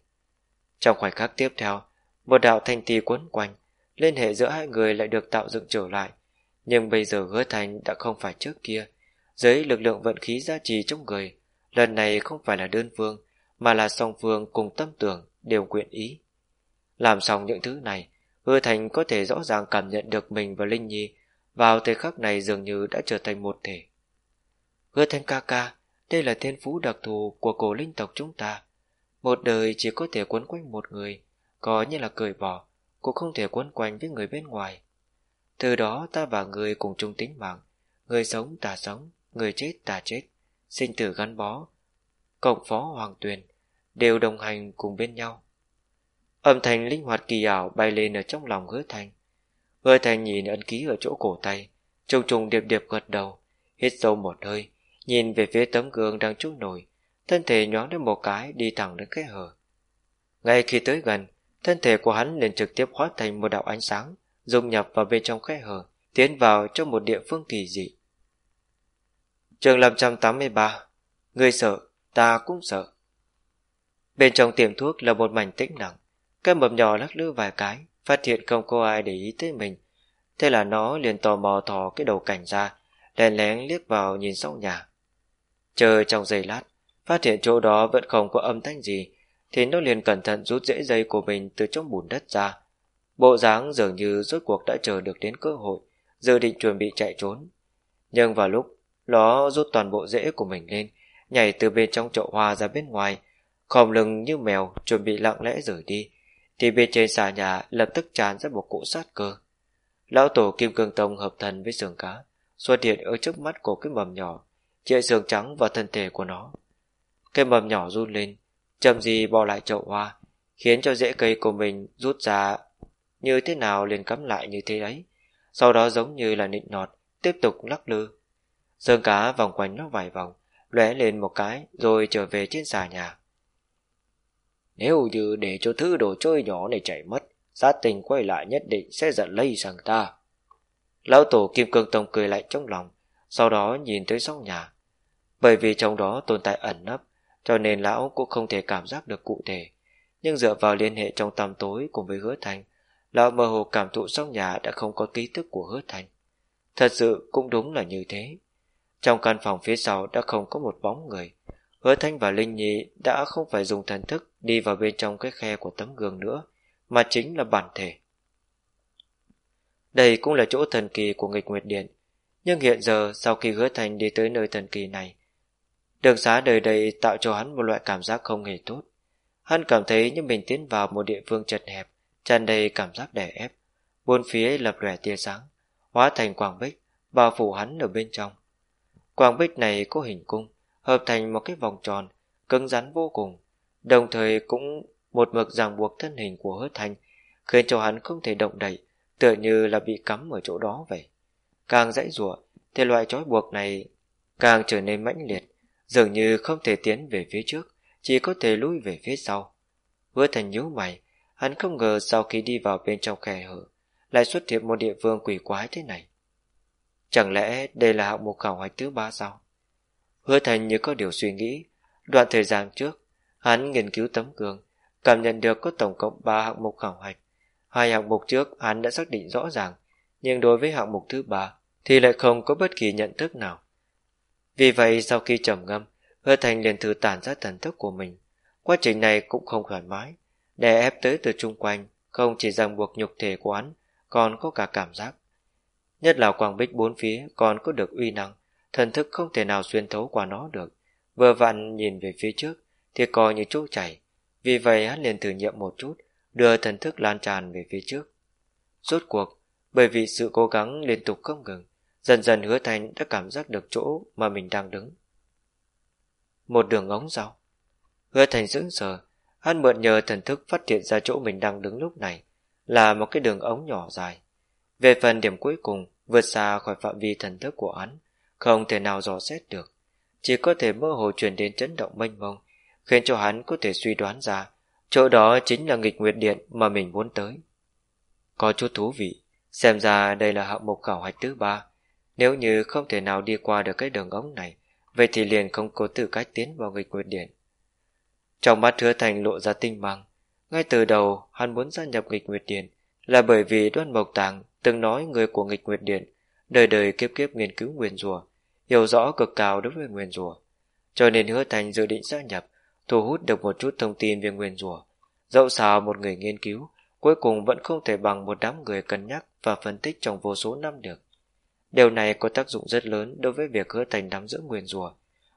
Trong khoảnh khắc tiếp theo, một đạo thanh tì quấn quanh, liên hệ giữa hai người lại được tạo dựng trở lại. Nhưng bây giờ hứa thành đã không phải trước kia. Dưới lực lượng vận khí gia trì trong người, lần này không phải là đơn phương, mà là song phương cùng tâm tưởng, đều quyện ý. Làm xong những thứ này, hứa thành có thể rõ ràng cảm nhận được mình và Linh Nhi vào thời khắc này dường như đã trở thành một thể. Hứa thành ca ca, đây là thiên phú đặc thù của cổ linh tộc chúng ta. Một đời chỉ có thể quấn quanh một người, có như là cười bỏ, cũng không thể quấn quanh với người bên ngoài. Từ đó ta và người cùng chung tính mạng, người sống ta sống, người chết ta chết, sinh tử gắn bó. Cộng phó hoàng tuyền, đều đồng hành cùng bên nhau. Âm thanh linh hoạt kỳ ảo bay lên ở trong lòng hứa thành. Hứa thành nhìn ấn ký ở chỗ cổ tay, trùng trùng điệp điệp gật đầu, hít sâu một hơi, nhìn về phía tấm gương đang trút nổi, thân thể nhón đến một cái đi thẳng đến cái hở. Ngay khi tới gần, thân thể của hắn liền trực tiếp hóa thành một đạo ánh sáng, dung nhập vào bên trong khe hở, tiến vào trong một địa phương kỳ dị. Trường 583 Người sợ, ta cũng sợ. Bên trong tiệm thuốc là một mảnh tĩnh lặng, cái mầm nhỏ lắc lư vài cái, phát hiện không có ai để ý tới mình. Thế là nó liền tò mò thò cái đầu cảnh ra, lén lén liếc vào nhìn sau nhà. Chờ trong giây lát, phát hiện chỗ đó vẫn không có âm thanh gì, thì nó liền cẩn thận rút rễ dây của mình từ trong bùn đất ra. Bộ dáng dường như rốt cuộc đã chờ được đến cơ hội, dự định chuẩn bị chạy trốn. Nhưng vào lúc nó rút toàn bộ rễ của mình lên, nhảy từ bên trong chậu hoa ra bên ngoài, khom lưng như mèo chuẩn bị lặng lẽ rời đi, thì bên trên xà nhà lập tức tràn ra một cỗ sát cơ. Lão tổ Kim Cương Tông hợp thần với sườn cá, xuất hiện ở trước mắt của cái mầm nhỏ, chạy sườn trắng và thân thể của nó. Cái mầm nhỏ run lên, chậm gì bỏ lại chậu hoa, khiến cho rễ cây của mình rút ra như thế nào liền cắm lại như thế ấy. Sau đó giống như là nịnh nọt, tiếp tục lắc lư. Sơn cá vòng quanh nó vài vòng, lóe lên một cái rồi trở về trên xà nhà. Nếu như để cho thứ đồ chơi nhỏ này chảy mất, sát tình quay lại nhất định sẽ giận lây sang ta. Lão tổ Kim Cương Tông cười lại trong lòng, sau đó nhìn tới sau nhà. Bởi vì trong đó tồn tại ẩn nấp, cho nên lão cũng không thể cảm giác được cụ thể. Nhưng dựa vào liên hệ trong tầm tối cùng với hứa thành, lão mơ hồ cảm thụ sau nhà đã không có ký thức của hứa thành. Thật sự cũng đúng là như thế. Trong căn phòng phía sau đã không có một bóng người. Hứa Thanh và Linh Nhi đã không phải dùng thần thức đi vào bên trong cái khe của tấm gương nữa, mà chính là bản thể. Đây cũng là chỗ thần kỳ của nghịch nguyệt điện. Nhưng hiện giờ sau khi hứa thành đi tới nơi thần kỳ này, đường xá đời đây tạo cho hắn một loại cảm giác không hề tốt. Hắn cảm thấy như mình tiến vào một địa phương chật hẹp, tràn đầy cảm giác đè ép. Bốn phía lập lòe tia sáng, hóa thành quang bích, bao phủ hắn ở bên trong. Quang bích này có hình cung, hợp thành một cái vòng tròn, cứng rắn vô cùng, đồng thời cũng một mực ràng buộc thân hình của hứa thành, khiến cho hắn không thể động đậy, tựa như là bị cắm ở chỗ đó vậy. Càng dãy rủa thì loại trói buộc này càng trở nên mãnh liệt, dường như không thể tiến về phía trước, chỉ có thể lui về phía sau. Hứa thành nhíu mày, hắn không ngờ sau khi đi vào bên trong khe hở, lại xuất hiện một địa phương quỷ quái thế này. Chẳng lẽ đây là hạng mục khảo hạch thứ ba sao? Hứa thành như có điều suy nghĩ, đoạn thời gian trước, hắn nghiên cứu tấm gương, cảm nhận được có tổng cộng 3 hạng mục khảo hạch. Hai hạng mục trước hắn đã xác định rõ ràng, nhưng đối với hạng mục thứ ba thì lại không có bất kỳ nhận thức nào. Vì vậy sau khi trầm ngâm, Hứa Thành liền thử tản ra thần thức của mình. Quá trình này cũng không thoải mái, đè ép tới từ chung quanh, không chỉ ràng buộc nhục thể của hắn, còn có cả cảm giác. Nhất là quảng bích bốn phía còn có được uy năng, thần thức không thể nào xuyên thấu qua nó được. Vừa vặn nhìn về phía trước thì coi như chỗ chảy, vì vậy hắn liền thử nghiệm một chút, đưa thần thức lan tràn về phía trước. Rốt cuộc, bởi vì sự cố gắng liên tục không ngừng, dần dần hứa thành đã cảm giác được chỗ mà mình đang đứng. Một đường ống rau. Hứa thành sững sờ, hắn mượn nhờ thần thức phát hiện ra chỗ mình đang đứng lúc này, là một cái đường ống nhỏ dài. Về phần điểm cuối cùng, vượt xa khỏi phạm vi thần thức của hắn, không thể nào dò xét được, chỉ có thể mơ hồ truyền đến chấn động mênh mông, khiến cho hắn có thể suy đoán ra chỗ đó chính là nghịch nguyệt điện mà mình muốn tới. Có chút thú vị, xem ra đây là hạng mục khảo hạch thứ ba. Nếu như không thể nào đi qua được cái đường ống này, vậy thì liền không có tư cách tiến vào nghịch nguyệt điện. Trong mắt hứa thành lộ ra tinh mang, ngay từ đầu hắn muốn gia nhập nghịch nguyệt điện là bởi vì đoan mộc tàng từng nói người của nghịch nguyệt điện đời đời kiếp kiếp nghiên cứu nguyên rùa hiểu rõ cực cao đối với nguyên rùa cho nên hứa thành dự định gia nhập thu hút được một chút thông tin về nguyên rùa dẫu sao một người nghiên cứu cuối cùng vẫn không thể bằng một đám người cân nhắc và phân tích trong vô số năm được điều này có tác dụng rất lớn đối với việc hứa thành nắm giữ nguyên rùa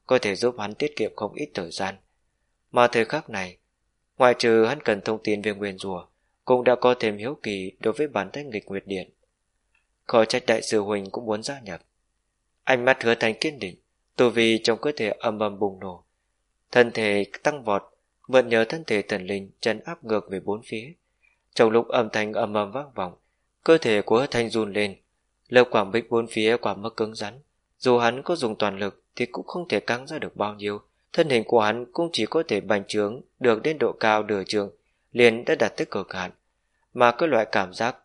có thể giúp hắn tiết kiệm không ít thời gian mà thời khắc này ngoại trừ hắn cần thông tin về nguyên rùa cũng đã có thêm hiếu kỳ đối với bản thân nghịch nguyệt điện khó trách đại sư Huỳnh cũng muốn gia nhập. Ánh mắt hứa thành kiên định, tù vì trong cơ thể âm âm bùng nổ. Thân thể tăng vọt, mượn nhớ thân thể thần linh chân áp ngược về bốn phía. Trong lúc âm thanh ầm âm vang vọng, cơ thể của hứa thanh run lên, lớp quảng bích bốn phía quả mức cứng rắn, Dù hắn có dùng toàn lực thì cũng không thể căng ra được bao nhiêu. Thân hình của hắn cũng chỉ có thể bành trướng được đến độ cao nửa trường, liền đã đạt tới cực hạn. Mà cái loại cảm giác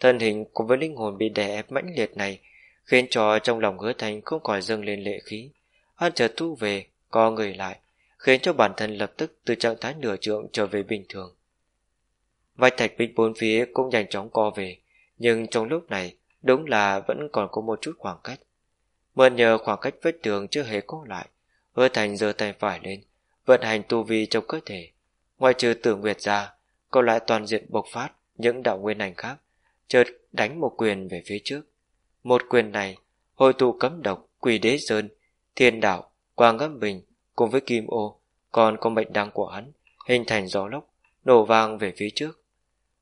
thân hình cùng với linh hồn bị đè ép mãnh liệt này khiến cho trong lòng hứa thành không khỏi dâng lên lệ khí. Hắn chợt thu về, co người lại, khiến cho bản thân lập tức từ trạng thái nửa trượng trở về bình thường. Vách thạch bích bốn phía cũng nhanh chóng co về, nhưng trong lúc này đúng là vẫn còn có một chút khoảng cách. Mượn nhờ khoảng cách vết tường chưa hề có lại, hứa thành giơ tay phải lên, vận hành tu vi trong cơ thể. Ngoài trừ tử nguyệt ra, còn lại toàn diện bộc phát những đạo nguyên ảnh khác, chợt đánh một quyền về phía trước. Một quyền này, hồi tụ cấm độc, quỷ đế sơn, thiên đạo, quang ngâm bình, cùng với kim ô, còn có mệnh đăng của hắn, hình thành gió lốc, nổ vang về phía trước.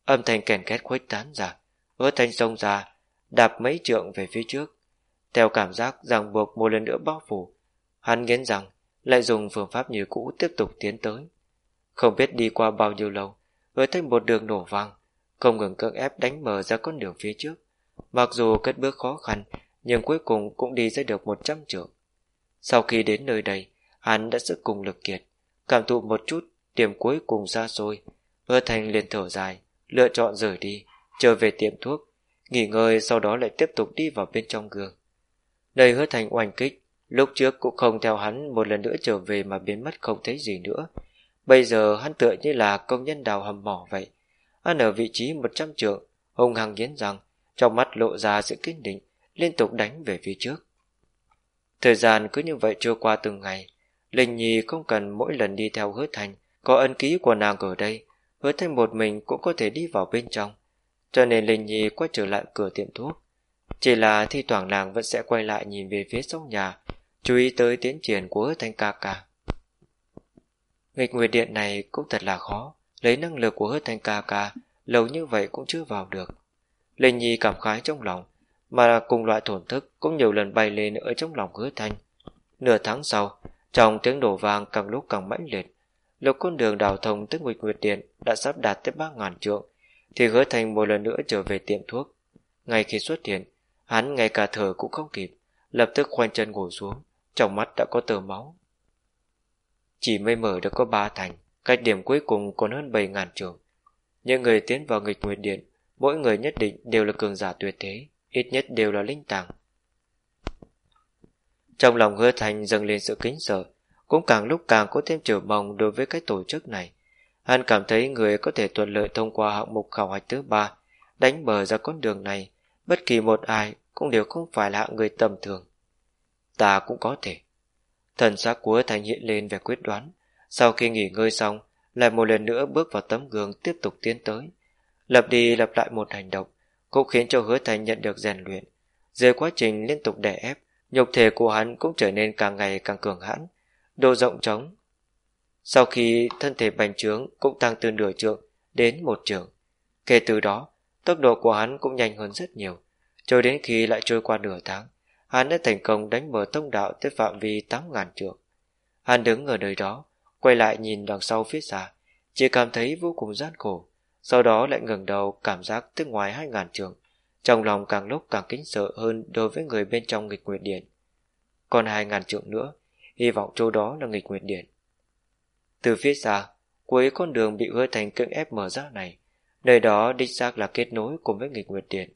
Âm thanh kèn két khuếch tán ra, hứa thanh sông ra, đạp mấy trượng về phía trước. Theo cảm giác ràng buộc một lần nữa bao phủ, hắn nghiến rằng lại dùng phương pháp như cũ tiếp tục tiến tới. Không biết đi qua bao nhiêu lâu, hứa thanh một đường nổ vang, không ngừng cưỡng ép đánh mở ra con đường phía trước. Mặc dù cất bước khó khăn, nhưng cuối cùng cũng đi ra được một trăm trượng. Sau khi đến nơi đây, hắn đã sức cùng lực kiệt, cảm thụ một chút điểm cuối cùng xa xôi. Hứa Thành liền thở dài, lựa chọn rời đi, trở về tiệm thuốc, nghỉ ngơi sau đó lại tiếp tục đi vào bên trong gương. Nơi hứa Thành oanh kích, lúc trước cũng không theo hắn một lần nữa trở về mà biến mất không thấy gì nữa. Bây giờ hắn tựa như là công nhân đào hầm mỏ vậy. Hắn ở vị trí một trăm trượng, hùng hằng nghiến rằng, trong mắt lộ ra sự kiên định, liên tục đánh về phía trước. Thời gian cứ như vậy trôi qua từng ngày, Linh Nhi không cần mỗi lần đi theo hứa thành, có ân ký của nàng ở đây, hứa thành một mình cũng có thể đi vào bên trong. Cho nên Linh Nhi quay trở lại cửa tiệm thuốc. Chỉ là thi thoảng nàng vẫn sẽ quay lại nhìn về phía sau nhà, chú ý tới tiến triển của hứa thành ca ca. Nghịch nguyệt điện này cũng thật là khó, lấy năng lực của hứa thành ca ca, lâu như vậy cũng chưa vào được. Linh Nhi cảm khái trong lòng, mà cùng loại thổn thức cũng nhiều lần bay lên ở trong lòng hứa thanh. Nửa tháng sau, trong tiếng đổ vang càng lúc càng mãnh liệt, lục con đường đào thông tới Nguyệt Nguyệt Điện đã sắp đạt tới ba ngàn trượng, thì hứa thành một lần nữa trở về tiệm thuốc. Ngay khi xuất hiện, hắn ngay cả thở cũng không kịp, lập tức khoanh chân ngồi xuống, trong mắt đã có tờ máu. Chỉ mới mở được có ba thành, cách điểm cuối cùng còn hơn bảy ngàn trường. Những người tiến vào nghịch nguyệt điện, mỗi người nhất định đều là cường giả tuyệt thế, ít nhất đều là linh tàng. Trong lòng hứa thành dâng lên sự kính sợ, cũng càng lúc càng có thêm trở mong đối với cái tổ chức này. Hắn cảm thấy người có thể thuận lợi thông qua hạng mục khảo hạch thứ ba, đánh bờ ra con đường này, bất kỳ một ai cũng đều không phải là hạng người tầm thường. Ta cũng có thể. Thần xác của hứa thành hiện lên về quyết đoán, sau khi nghỉ ngơi xong, lại một lần nữa bước vào tấm gương tiếp tục tiến tới. Lập đi lặp lại một hành động, cũng khiến cho hứa thành nhận được rèn luyện. Dưới quá trình liên tục đè ép, nhục thể của hắn cũng trở nên càng ngày càng cường hãn, độ rộng trống. Sau khi thân thể bành trướng cũng tăng từ nửa trượng đến một trượng. Kể từ đó, tốc độ của hắn cũng nhanh hơn rất nhiều. Cho đến khi lại trôi qua nửa tháng, hắn đã thành công đánh mở tông đạo tới phạm vi 8.000 trượng. Hắn đứng ở nơi đó, quay lại nhìn đằng sau phía xa, chỉ cảm thấy vô cùng gian khổ sau đó lại ngẩng đầu cảm giác tới ngoài hai ngàn trường, trong lòng càng lúc càng kính sợ hơn đối với người bên trong nghịch nguyệt điện. Còn hai ngàn trượng nữa, hy vọng chỗ đó là nghịch nguyệt điện. Từ phía xa, cuối con đường bị hứa thành cưỡng ép mở ra này, nơi đó đích xác là kết nối cùng với nghịch nguyệt điện.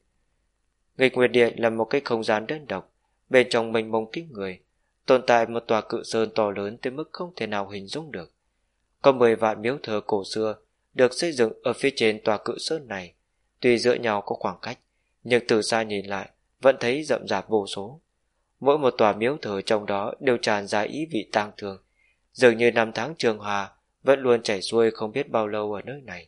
Nghịch nguyệt điện là một cái không gian đơn độc, bên trong mênh mông kính người, tồn tại một tòa cự sơn to lớn tới mức không thể nào hình dung được. Có mười vạn miếu thờ cổ xưa được xây dựng ở phía trên tòa cự sơn này. Tuy giữa nhau có khoảng cách, nhưng từ xa nhìn lại vẫn thấy rậm rạp vô số. Mỗi một tòa miếu thờ trong đó đều tràn ra ý vị tang thương, dường như năm tháng trường hòa vẫn luôn chảy xuôi không biết bao lâu ở nơi này.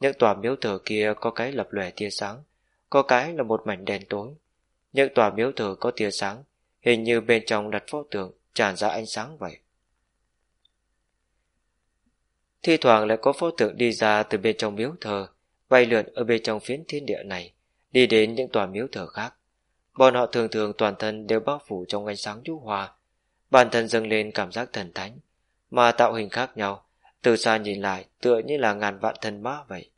Những tòa miếu thờ kia có cái lập lòe tia sáng, có cái là một mảnh đen tối. Những tòa miếu thờ có tia sáng, hình như bên trong đặt pho tượng tràn ra ánh sáng vậy. Thi thoảng lại có pho tượng đi ra từ bên trong miếu thờ, bay lượn ở bên trong phiến thiên địa này, đi đến những tòa miếu thờ khác. Bọn họ thường thường toàn thân đều bao phủ trong ánh sáng nhu hòa, bản thân dâng lên cảm giác thần thánh, mà tạo hình khác nhau, từ xa nhìn lại tựa như là ngàn vạn thần ma vậy.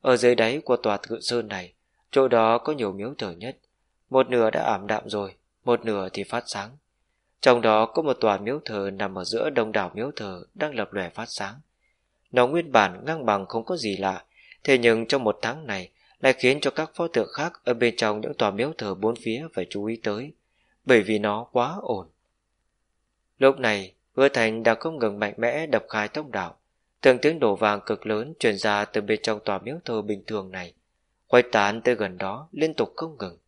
Ở dưới đáy của tòa cự sơn này, chỗ đó có nhiều miếu thờ nhất, một nửa đã ảm đạm rồi, một nửa thì phát sáng. Trong đó có một tòa miếu thờ nằm ở giữa đông đảo miếu thờ đang lập lòe phát sáng. Nó nguyên bản ngang bằng không có gì lạ, thế nhưng trong một tháng này lại khiến cho các pho tượng khác ở bên trong những tòa miếu thờ bốn phía phải chú ý tới, bởi vì nó quá ổn. Lúc này, hứa thành đã không ngừng mạnh mẽ đập khai tốc đạo, từng tiếng đổ vàng cực lớn truyền ra từ bên trong tòa miếu thờ bình thường này, quay tán tới gần đó liên tục không ngừng.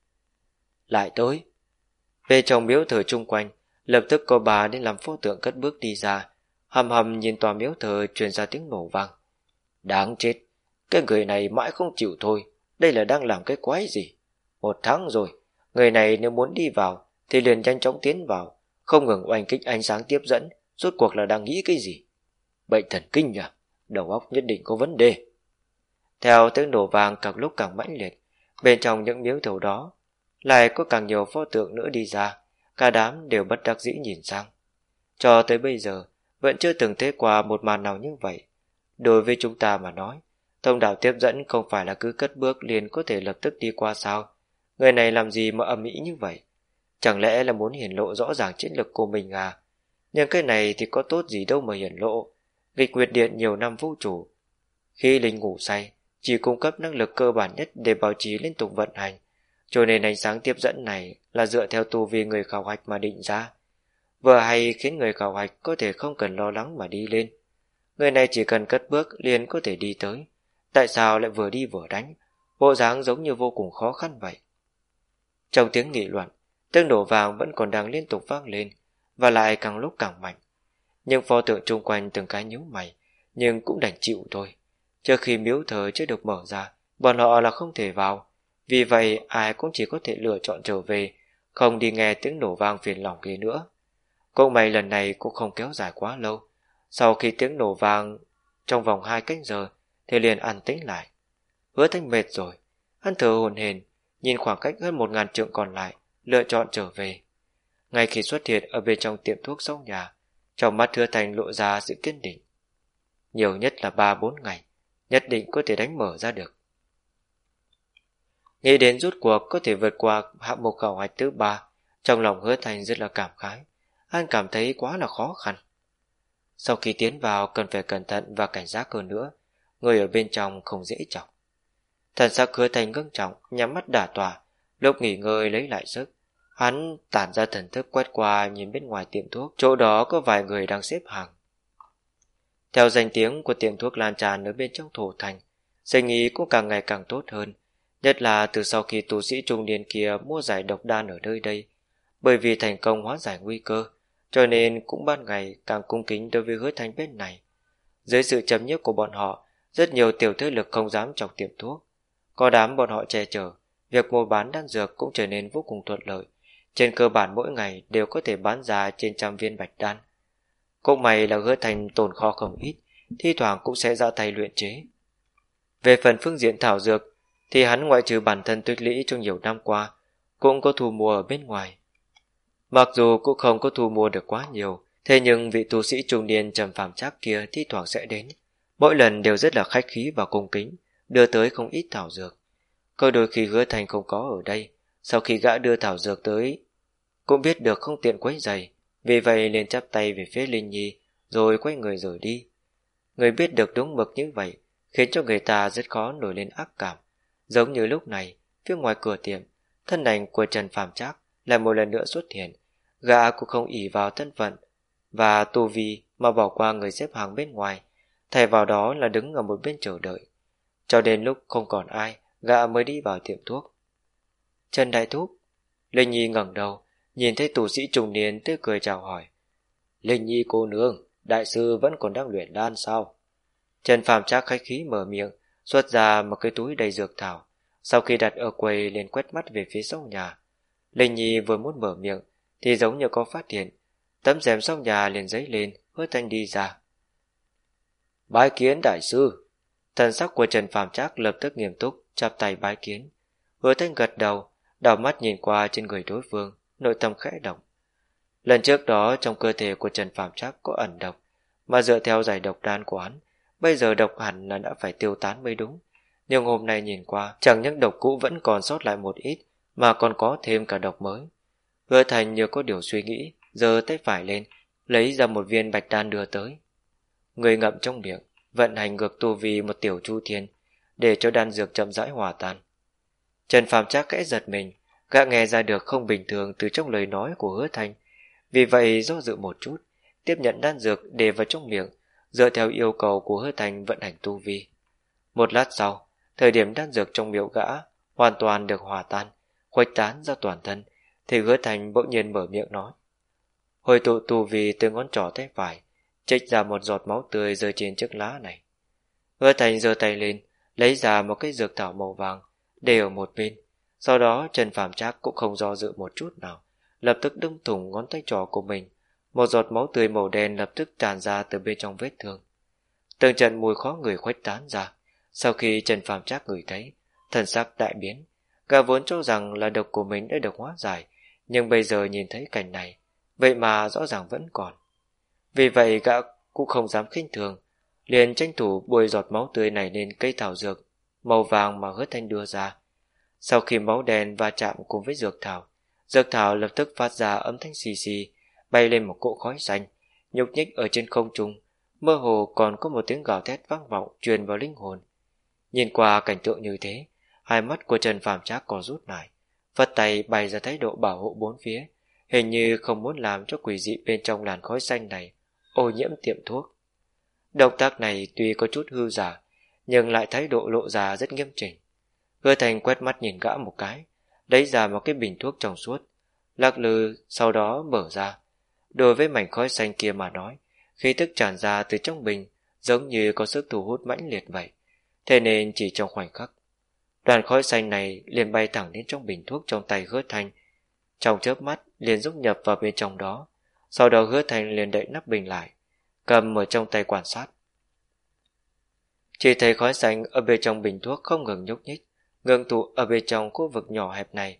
Lại tới, bên trong miếu thờ chung quanh, lập tức có bà đến làm pho tượng cất bước đi ra, hầm hầm nhìn tòa miếu thờ truyền ra tiếng nổ vang. Đáng chết, cái người này mãi không chịu thôi, đây là đang làm cái quái gì? Một tháng rồi, người này nếu muốn đi vào thì liền nhanh chóng tiến vào, không ngừng oanh kích ánh sáng tiếp dẫn, rốt cuộc là đang nghĩ cái gì? Bệnh thần kinh nhỉ Đầu óc nhất định có vấn đề. Theo tiếng nổ vàng càng lúc càng mãnh liệt, bên trong những miếu thầu đó lại có càng nhiều pho tượng nữa đi ra, cả đám đều bất đắc dĩ nhìn sang. Cho tới bây giờ, vẫn chưa từng thấy qua một màn nào như vậy. Đối với chúng ta mà nói, thông đạo tiếp dẫn không phải là cứ cất bước liền có thể lập tức đi qua sao. Người này làm gì mà ầm ĩ như vậy? Chẳng lẽ là muốn hiển lộ rõ ràng chiến lực của mình à? Nhưng cái này thì có tốt gì đâu mà hiển lộ. Nghịch nguyệt điện nhiều năm vũ trụ. Khi linh ngủ say, chỉ cung cấp năng lực cơ bản nhất để bảo trì liên tục vận hành. Cho nên ánh sáng tiếp dẫn này là dựa theo tu vi người khảo hạch mà định ra. Vừa hay khiến người khảo hạch có thể không cần lo lắng mà đi lên. Người này chỉ cần cất bước liền có thể đi tới. Tại sao lại vừa đi vừa đánh? Bộ dáng giống như vô cùng khó khăn vậy. Trong tiếng nghị luận, tiếng nổ vàng vẫn còn đang liên tục vang lên và lại càng lúc càng mạnh. Nhưng pho tượng chung quanh từng cái nhíu mày, nhưng cũng đành chịu thôi. Trước khi miếu thờ chưa được mở ra, bọn họ là không thể vào. Vì vậy ai cũng chỉ có thể lựa chọn trở về, không đi nghe tiếng nổ vang phiền lòng kia nữa. Cũng may lần này cũng không kéo dài quá lâu. Sau khi tiếng nổ vang trong vòng hai canh giờ thì liền ăn tĩnh lại. Hứa thanh mệt rồi, hắn thở hồn hền, nhìn khoảng cách hơn một ngàn trượng còn lại, lựa chọn trở về. Ngay khi xuất hiện ở bên trong tiệm thuốc sau nhà, trong mắt hứa thành lộ ra sự kiên định. Nhiều nhất là ba bốn ngày, nhất định có thể đánh mở ra được. Nghĩ đến rút cuộc có thể vượt qua hạng mục khảo hạch thứ ba, trong lòng hứa thành rất là cảm khái. Anh cảm thấy quá là khó khăn. Sau khi tiến vào cần phải cẩn thận và cảnh giác hơn nữa, người ở bên trong không dễ chọc. Thần sắc hứa thành ngưng trọng, nhắm mắt đả tỏa, lúc nghỉ ngơi lấy lại sức. Hắn tản ra thần thức quét qua nhìn bên ngoài tiệm thuốc, chỗ đó có vài người đang xếp hàng. Theo danh tiếng của tiệm thuốc lan tràn ở bên trong thổ thành, sinh ý cũng càng ngày càng tốt hơn, nhất là từ sau khi tu sĩ trung niên kia mua giải độc đan ở nơi đây, bởi vì thành công hóa giải nguy cơ, cho nên cũng ban ngày càng cung kính đối với hứa thanh bên này. Dưới sự chấm nhất của bọn họ, rất nhiều tiểu thế lực không dám chọc tiệm thuốc. Có đám bọn họ che chở, việc mua bán đan dược cũng trở nên vô cùng thuận lợi. Trên cơ bản mỗi ngày đều có thể bán ra trên trăm viên bạch đan. Cũng may là hứa thành tồn kho không ít, thi thoảng cũng sẽ ra tay luyện chế. Về phần phương diện thảo dược, thì hắn ngoại trừ bản thân tuyết lĩ trong nhiều năm qua, cũng có thu mua ở bên ngoài. Mặc dù cũng không có thu mua được quá nhiều, thế nhưng vị tu sĩ trung niên trầm phàm chắc kia thi thoảng sẽ đến. Mỗi lần đều rất là khách khí và cung kính, đưa tới không ít thảo dược. Có đôi khi hứa thành không có ở đây, sau khi gã đưa thảo dược tới, cũng biết được không tiện quấy giày, vì vậy liền chắp tay về phía Linh Nhi, rồi quay người rời đi. Người biết được đúng mực như vậy, khiến cho người ta rất khó nổi lên ác cảm. Giống như lúc này, phía ngoài cửa tiệm, thân ảnh của Trần Phạm Trác lại một lần nữa xuất hiện. Gã cũng không ỉ vào thân phận và tu vi mà bỏ qua người xếp hàng bên ngoài, thay vào đó là đứng ở một bên chờ đợi. Cho đến lúc không còn ai, gã mới đi vào tiệm thuốc. Trần Đại Thúc Linh Nhi ngẩng đầu, nhìn thấy tù sĩ trùng niên tươi cười chào hỏi. Linh Nhi cô nương, đại sư vẫn còn đang luyện đan sao? Trần Phạm Trác khách khí mở miệng, xuất ra một cái túi đầy dược thảo. Sau khi đặt ở quầy liền quét mắt về phía sau nhà. Linh Nhi vừa muốn mở miệng, thì giống như có phát hiện. Tấm rèm sau nhà liền giấy lên, hứa thanh đi ra. Bái kiến đại sư. Thần sắc của Trần Phạm Trác lập tức nghiêm túc, chắp tay bái kiến. Hứa thanh gật đầu, đảo mắt nhìn qua trên người đối phương, nội tâm khẽ động. Lần trước đó trong cơ thể của Trần Phạm Trác có ẩn độc, mà dựa theo giải độc đan của hắn, bây giờ độc hẳn là đã phải tiêu tán mới đúng. Nhưng hôm nay nhìn qua, chẳng những độc cũ vẫn còn sót lại một ít, mà còn có thêm cả độc mới. Hứa thành như có điều suy nghĩ, giơ tay phải lên, lấy ra một viên bạch đan đưa tới. Người ngậm trong miệng, vận hành ngược tu vi một tiểu chu thiên, để cho đan dược chậm rãi hòa tan. Trần Phạm Trác kẽ giật mình, gã nghe ra được không bình thường từ trong lời nói của hứa Thanh. vì vậy do dự một chút, tiếp nhận đan dược để vào trong miệng, dựa theo yêu cầu của hứa Thanh vận hành tu vi. Một lát sau, thời điểm đan dược trong miệng gã hoàn toàn được hòa tan, khuếch tán ra toàn thân, thì hứa thành bỗng nhiên mở miệng nói. Hồi tụ tu vi từ ngón trỏ tay phải, trích ra một giọt máu tươi rơi trên chiếc lá này. Hứa thành giơ tay lên, lấy ra một cái dược thảo màu vàng, để ở một bên. Sau đó Trần Phạm Trác cũng không do dự một chút nào, lập tức đâm thủng ngón tay trỏ của mình. Một giọt máu tươi màu đen lập tức tràn ra từ bên trong vết thương. Từng trận mùi khó người khuếch tán ra. Sau khi Trần Phạm Trác ngửi thấy, thần sắc đại biến. Gà vốn cho rằng là độc của mình đã được hóa giải, nhưng bây giờ nhìn thấy cảnh này, vậy mà rõ ràng vẫn còn. Vì vậy gã cũng không dám khinh thường, liền tranh thủ bôi giọt máu tươi này lên cây thảo dược, màu vàng mà hứa thanh đưa ra. Sau khi máu đen va chạm cùng với dược thảo, dược thảo lập tức phát ra âm thanh xì xì, bay lên một cỗ khói xanh, nhúc nhích ở trên không trung, mơ hồ còn có một tiếng gào thét vang vọng truyền vào linh hồn. Nhìn qua cảnh tượng như thế, hai mắt của Trần Phạm Trác còn rút lại, phật tay bày ra thái độ bảo hộ bốn phía, hình như không muốn làm cho quỷ dị bên trong làn khói xanh này ô nhiễm tiệm thuốc. Động tác này tuy có chút hư giả, nhưng lại thái độ lộ ra rất nghiêm chỉnh. Hứa thành quét mắt nhìn gã một cái, lấy ra một cái bình thuốc trong suốt, lắc lư sau đó mở ra. Đối với mảnh khói xanh kia mà nói, khí tức tràn ra từ trong bình giống như có sức thu hút mãnh liệt vậy. Thế nên chỉ trong khoảnh khắc, đoàn khói xanh này liền bay thẳng đến trong bình thuốc trong tay hứa thành. Trong chớp mắt liền giúp nhập vào bên trong đó, sau đó hứa thành liền đậy nắp bình lại, cầm ở trong tay quan sát. Chỉ thấy khói xanh ở bên trong bình thuốc không ngừng nhúc nhích, ngưng tụ ở bên trong khu vực nhỏ hẹp này,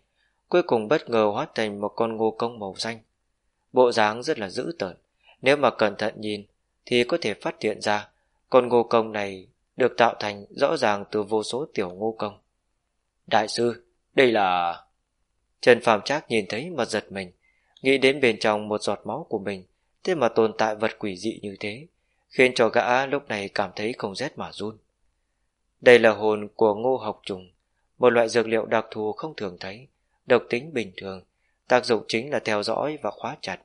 cuối cùng bất ngờ hóa thành một con ngô công màu xanh. Bộ dáng rất là dữ tợn, nếu mà cẩn thận nhìn thì có thể phát hiện ra con ngô công này được tạo thành rõ ràng từ vô số tiểu ngô công. Đại sư, đây là... Trần Phạm Trác nhìn thấy mà giật mình, nghĩ đến bên trong một giọt máu của mình, thế mà tồn tại vật quỷ dị như thế, khiến cho gã lúc này cảm thấy không rét mà run. Đây là hồn của ngô học trùng, một loại dược liệu đặc thù không thường thấy, độc tính bình thường, tác dụng chính là theo dõi và khóa chặt,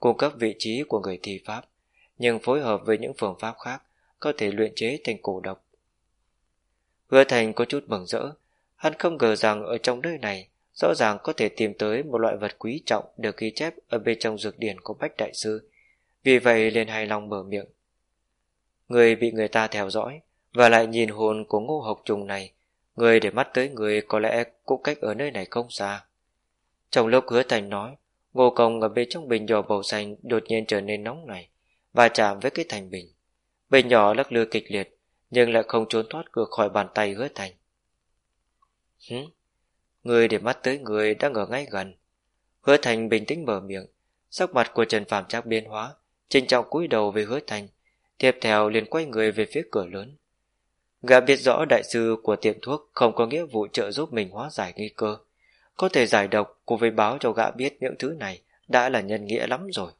cung cấp vị trí của người thi pháp, nhưng phối hợp với những phương pháp khác có thể luyện chế thành cổ độc. Hứa Thành có chút mừng rỡ, hắn không ngờ rằng ở trong nơi này rõ ràng có thể tìm tới một loại vật quý trọng được ghi chép ở bên trong dược điển của Bách Đại Sư. Vì vậy liền hài lòng mở miệng. Người bị người ta theo dõi và lại nhìn hồn của ngô học trùng này, người để mắt tới người có lẽ cũng cách ở nơi này không xa. Trong lúc hứa thành nói, ngô công ở bên trong bình nhỏ bầu xanh đột nhiên trở nên nóng này và chạm với cái thành bình. Bình nhỏ lắc lư kịch liệt, nhưng lại không trốn thoát được khỏi bàn tay hứa thành. Hứng? Người để mắt tới người đang ở ngay gần. Hứa thành bình tĩnh mở miệng, sắc mặt của Trần Phạm Trác biến hóa, trinh trọng cúi đầu về hứa thành, tiếp theo liền quay người về phía cửa lớn. Gã biết rõ đại sư của tiệm thuốc không có nghĩa vụ trợ giúp mình hóa giải nguy cơ. Có thể giải độc cùng với báo cho gã biết những thứ này đã là nhân nghĩa lắm rồi.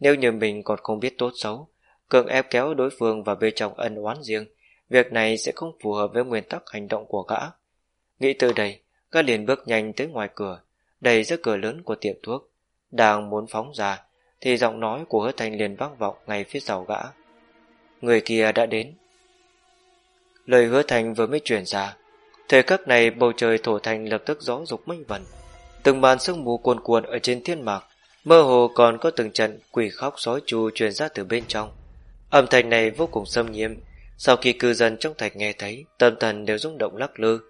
Nếu như mình còn không biết tốt xấu, cường ép kéo đối phương vào bên trong ân oán riêng, việc này sẽ không phù hợp với nguyên tắc hành động của gã. Nghĩ từ đây, gã liền bước nhanh tới ngoài cửa, đẩy ra cửa lớn của tiệm thuốc. Đang muốn phóng ra, thì giọng nói của hứa thành liền vang vọng ngay phía sau gã. Người kia đã đến. Lời hứa thành vừa mới truyền ra, thời khắc này bầu trời thổ thành lập tức gió dục mênh vần. Từng màn sương mù cuồn cuộn ở trên thiên mạc, mơ hồ còn có từng trận quỷ khóc sói chu truyền ra từ bên trong. Âm thanh này vô cùng xâm nhiễm, sau khi cư dân trong thành nghe thấy, tâm thần đều rung động lắc lư,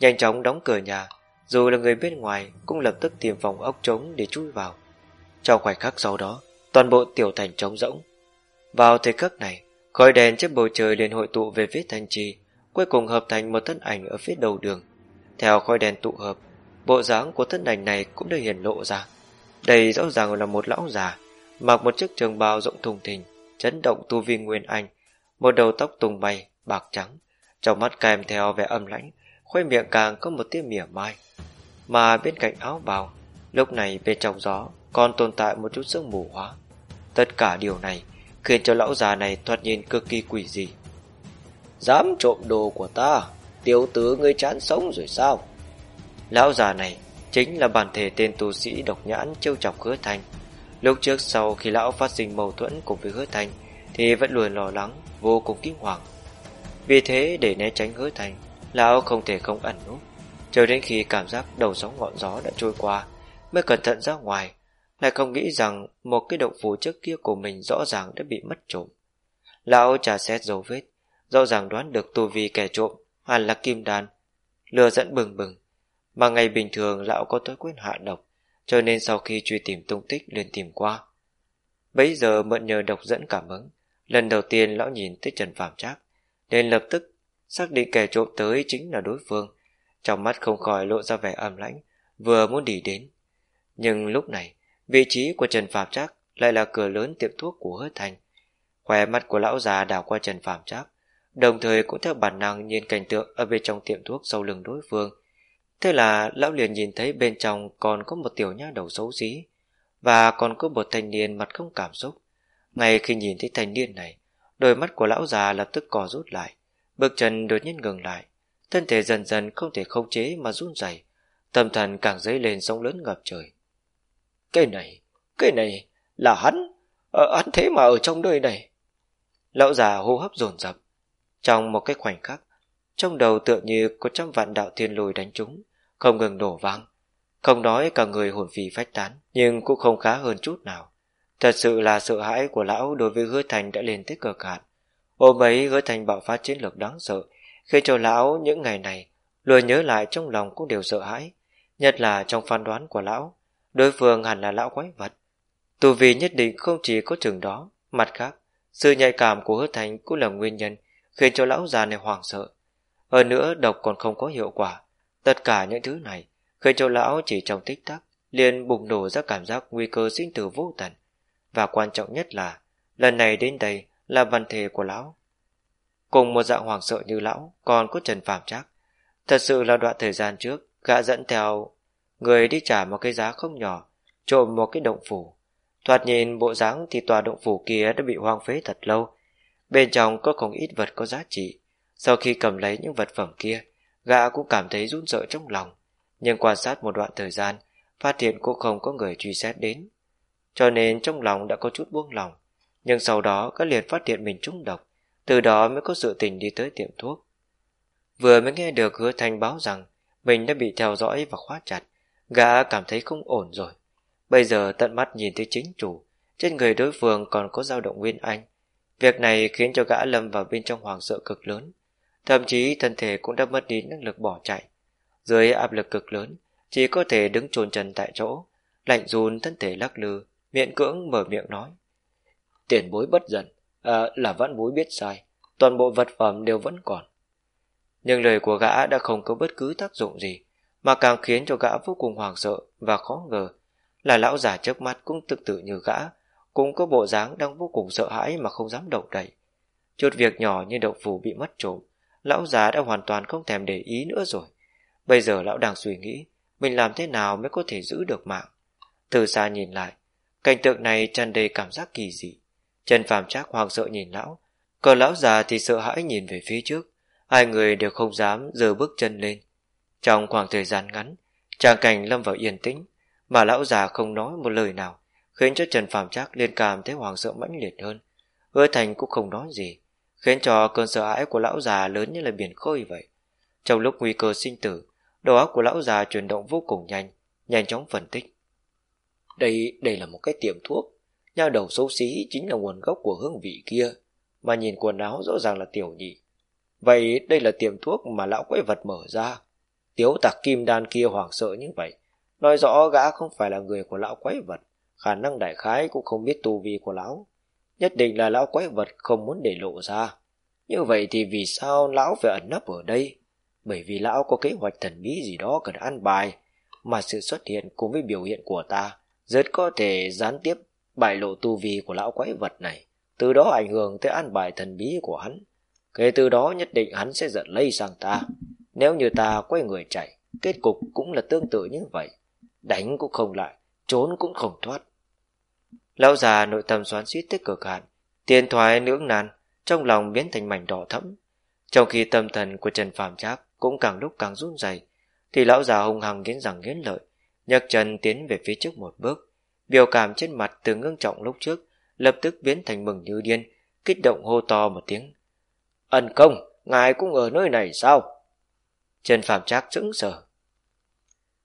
nhanh chóng đóng cửa nhà, dù là người bên ngoài cũng lập tức tìm phòng ốc trống để chui vào. Trong khoảnh khắc sau đó, toàn bộ tiểu thành trống rỗng. Vào thời khắc này, khói đèn trên bầu trời liền hội tụ về phía thành trì, cuối cùng hợp thành một thân ảnh ở phía đầu đường. Theo khói đèn tụ hợp, bộ dáng của thân ảnh này cũng được hiển lộ ra. Đây rõ ràng là một lão già, mặc một chiếc trường bào rộng thùng thình, chấn động tu vi nguyên anh, một đầu tóc tung bay, bạc trắng, trong mắt kèm theo vẻ âm lãnh, khoe miệng càng có một tia mỉa mai. Mà bên cạnh áo bào, Lúc này bên trong gió còn tồn tại một chút sương mù hóa. Tất cả điều này khiến cho lão già này thoạt nhìn cực kỳ quỷ dị. Dám trộm đồ của ta, tiểu tử ngươi chán sống rồi sao? Lão già này chính là bản thể tên tu sĩ độc nhãn trêu chọc hứa thành. Lúc trước sau khi lão phát sinh mâu thuẫn cùng với hứa thành thì vẫn luôn lo lắng, vô cùng kinh hoàng. Vì thế để né tránh hứa thành, lão không thể không ẩn núp. Chờ đến khi cảm giác đầu sóng ngọn gió đã trôi qua, mới cẩn thận ra ngoài, lại không nghĩ rằng một cái động phủ trước kia của mình rõ ràng đã bị mất trộm. Lão trả xét dấu vết, rõ ràng đoán được tu vi kẻ trộm hẳn là kim đan, lừa dẫn bừng bừng. Mà ngày bình thường lão có thói quen hạ độc, cho nên sau khi truy tìm tung tích liền tìm qua. Bấy giờ mượn nhờ độc dẫn cảm ứng, lần đầu tiên lão nhìn thấy Trần Phạm Trác, nên lập tức xác định kẻ trộm tới chính là đối phương, trong mắt không khỏi lộ ra vẻ âm lãnh, vừa muốn đi đến. Nhưng lúc này, vị trí của Trần Phạm Trác lại là cửa lớn tiệm thuốc của hứa thành. Khỏe mắt của lão già đảo qua Trần Phạm Trác, đồng thời cũng theo bản năng nhìn cảnh tượng ở bên trong tiệm thuốc sau lưng đối phương. Thế là lão liền nhìn thấy bên trong còn có một tiểu nha đầu xấu xí, và còn có một thanh niên mặt không cảm xúc. Ngay khi nhìn thấy thanh niên này, đôi mắt của lão già lập tức cò rút lại, bước chân đột nhiên ngừng lại, thân thể dần dần không thể khống chế mà run rẩy, tâm thần càng dấy lên sóng lớn ngập trời. Cái này, cái này là hắn, ờ, hắn thế mà ở trong nơi này. Lão già hô hấp dồn dập, trong một cái khoảnh khắc, trong đầu tựa như có trăm vạn đạo thiên lôi đánh trúng, không ngừng đổ vang. Không nói cả người hồn phì phách tán, nhưng cũng không khá hơn chút nào. Thật sự là sợ hãi của lão đối với hứa thành đã lên tới cờ cạn. Ôm ấy gỡ thành bảo phát chiến lược đáng sợ, khi cho lão những ngày này, lùi nhớ lại trong lòng cũng đều sợ hãi, nhất là trong phán đoán của lão, đối phương hẳn là lão quái vật. Tù vì nhất định không chỉ có chừng đó, mặt khác, sự nhạy cảm của hứa thành cũng là nguyên nhân khiến cho lão già này hoảng sợ. Hơn nữa độc còn không có hiệu quả. Tất cả những thứ này khiến cho lão chỉ trong tích tắc liền bùng nổ ra cảm giác nguy cơ sinh tử vô tận. Và quan trọng nhất là lần này đến đây là văn thể của lão. Cùng một dạng hoảng sợ như lão còn có Trần Phạm Trác. Thật sự là đoạn thời gian trước gã dẫn theo người đi trả một cái giá không nhỏ trộm một cái động phủ. Thoạt nhìn bộ dáng thì tòa động phủ kia đã bị hoang phế thật lâu Bên trong có không ít vật có giá trị. Sau khi cầm lấy những vật phẩm kia, gã cũng cảm thấy run sợ trong lòng. Nhưng quan sát một đoạn thời gian, phát hiện cũng không có người truy xét đến. Cho nên trong lòng đã có chút buông lòng. Nhưng sau đó gã liền phát hiện mình trúng độc, từ đó mới có sự tình đi tới tiệm thuốc. Vừa mới nghe được hứa thanh báo rằng mình đã bị theo dõi và khóa chặt, gã cảm thấy không ổn rồi. Bây giờ tận mắt nhìn thấy chính chủ, trên người đối phương còn có dao động nguyên anh, Việc này khiến cho gã lâm vào bên trong hoàng sợ cực lớn, thậm chí thân thể cũng đã mất đi năng lực bỏ chạy. Dưới áp lực cực lớn, chỉ có thể đứng trồn trần tại chỗ, lạnh run thân thể lắc lư, miệng cưỡng mở miệng nói. Tiền bối bất giận, à, là vãn bối biết sai, toàn bộ vật phẩm đều vẫn còn. Nhưng lời của gã đã không có bất cứ tác dụng gì, mà càng khiến cho gã vô cùng hoảng sợ và khó ngờ là lão già trước mắt cũng tương tự như gã cũng có bộ dáng đang vô cùng sợ hãi mà không dám động đậy. Chút việc nhỏ như đậu phủ bị mất trộm, lão già đã hoàn toàn không thèm để ý nữa rồi. Bây giờ lão đang suy nghĩ, mình làm thế nào mới có thể giữ được mạng. Từ xa nhìn lại, cảnh tượng này tràn đầy cảm giác kỳ dị. Trần Phạm Trác hoàng sợ nhìn lão, còn lão già thì sợ hãi nhìn về phía trước. Hai người đều không dám giơ bước chân lên. Trong khoảng thời gian ngắn, tràng cảnh lâm vào yên tĩnh, mà lão già không nói một lời nào, khiến cho Trần Phạm Trác liên cảm thấy hoàng sợ mãnh liệt hơn. Hứa Thành cũng không nói gì, khiến cho cơn sợ hãi của lão già lớn như là biển khơi vậy. Trong lúc nguy cơ sinh tử, đầu óc của lão già chuyển động vô cùng nhanh, nhanh chóng phân tích. Đây, đây là một cái tiệm thuốc, nha đầu xấu xí chính là nguồn gốc của hương vị kia, mà nhìn quần áo rõ ràng là tiểu nhị. Vậy đây là tiệm thuốc mà lão quái vật mở ra. Tiếu tặc kim đan kia hoảng sợ như vậy, nói rõ gã không phải là người của lão quái vật khả năng đại khái cũng không biết tu vi của lão. Nhất định là lão quái vật không muốn để lộ ra. Như vậy thì vì sao lão phải ẩn nấp ở đây? Bởi vì lão có kế hoạch thần bí gì đó cần ăn bài, mà sự xuất hiện cùng với biểu hiện của ta rất có thể gián tiếp bại lộ tu vi của lão quái vật này, từ đó ảnh hưởng tới an bài thần bí của hắn. Kể từ đó nhất định hắn sẽ giận lây sang ta. Nếu như ta quay người chạy, kết cục cũng là tương tự như vậy. đánh cũng không lại, trốn cũng không thoát. Lão già nội tâm xoắn suýt tích cực hạn, tiền thoái nưỡng nan, trong lòng biến thành mảnh đỏ thẫm. Trong khi tâm thần của Trần Phạm Trác cũng càng lúc càng run rẩy, thì lão già hung hăng nghiến rằng nghiến lợi, nhấc chân tiến về phía trước một bước. Biểu cảm trên mặt từ ngưng trọng lúc trước, lập tức biến thành mừng như điên, kích động hô to một tiếng. Ân công, ngài cũng ở nơi này sao? Trần Phạm Trác sững sờ.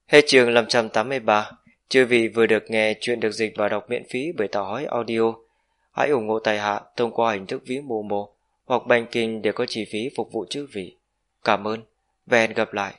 Hết trường 583, chư vị vừa được nghe chuyện được dịch và đọc miễn phí bởi Tào Hói Audio. Hãy ủng hộ tài hạ thông qua hình thức ví mô mô hoặc banking để có chi phí phục vụ chư vị. Cảm ơn và hẹn gặp lại.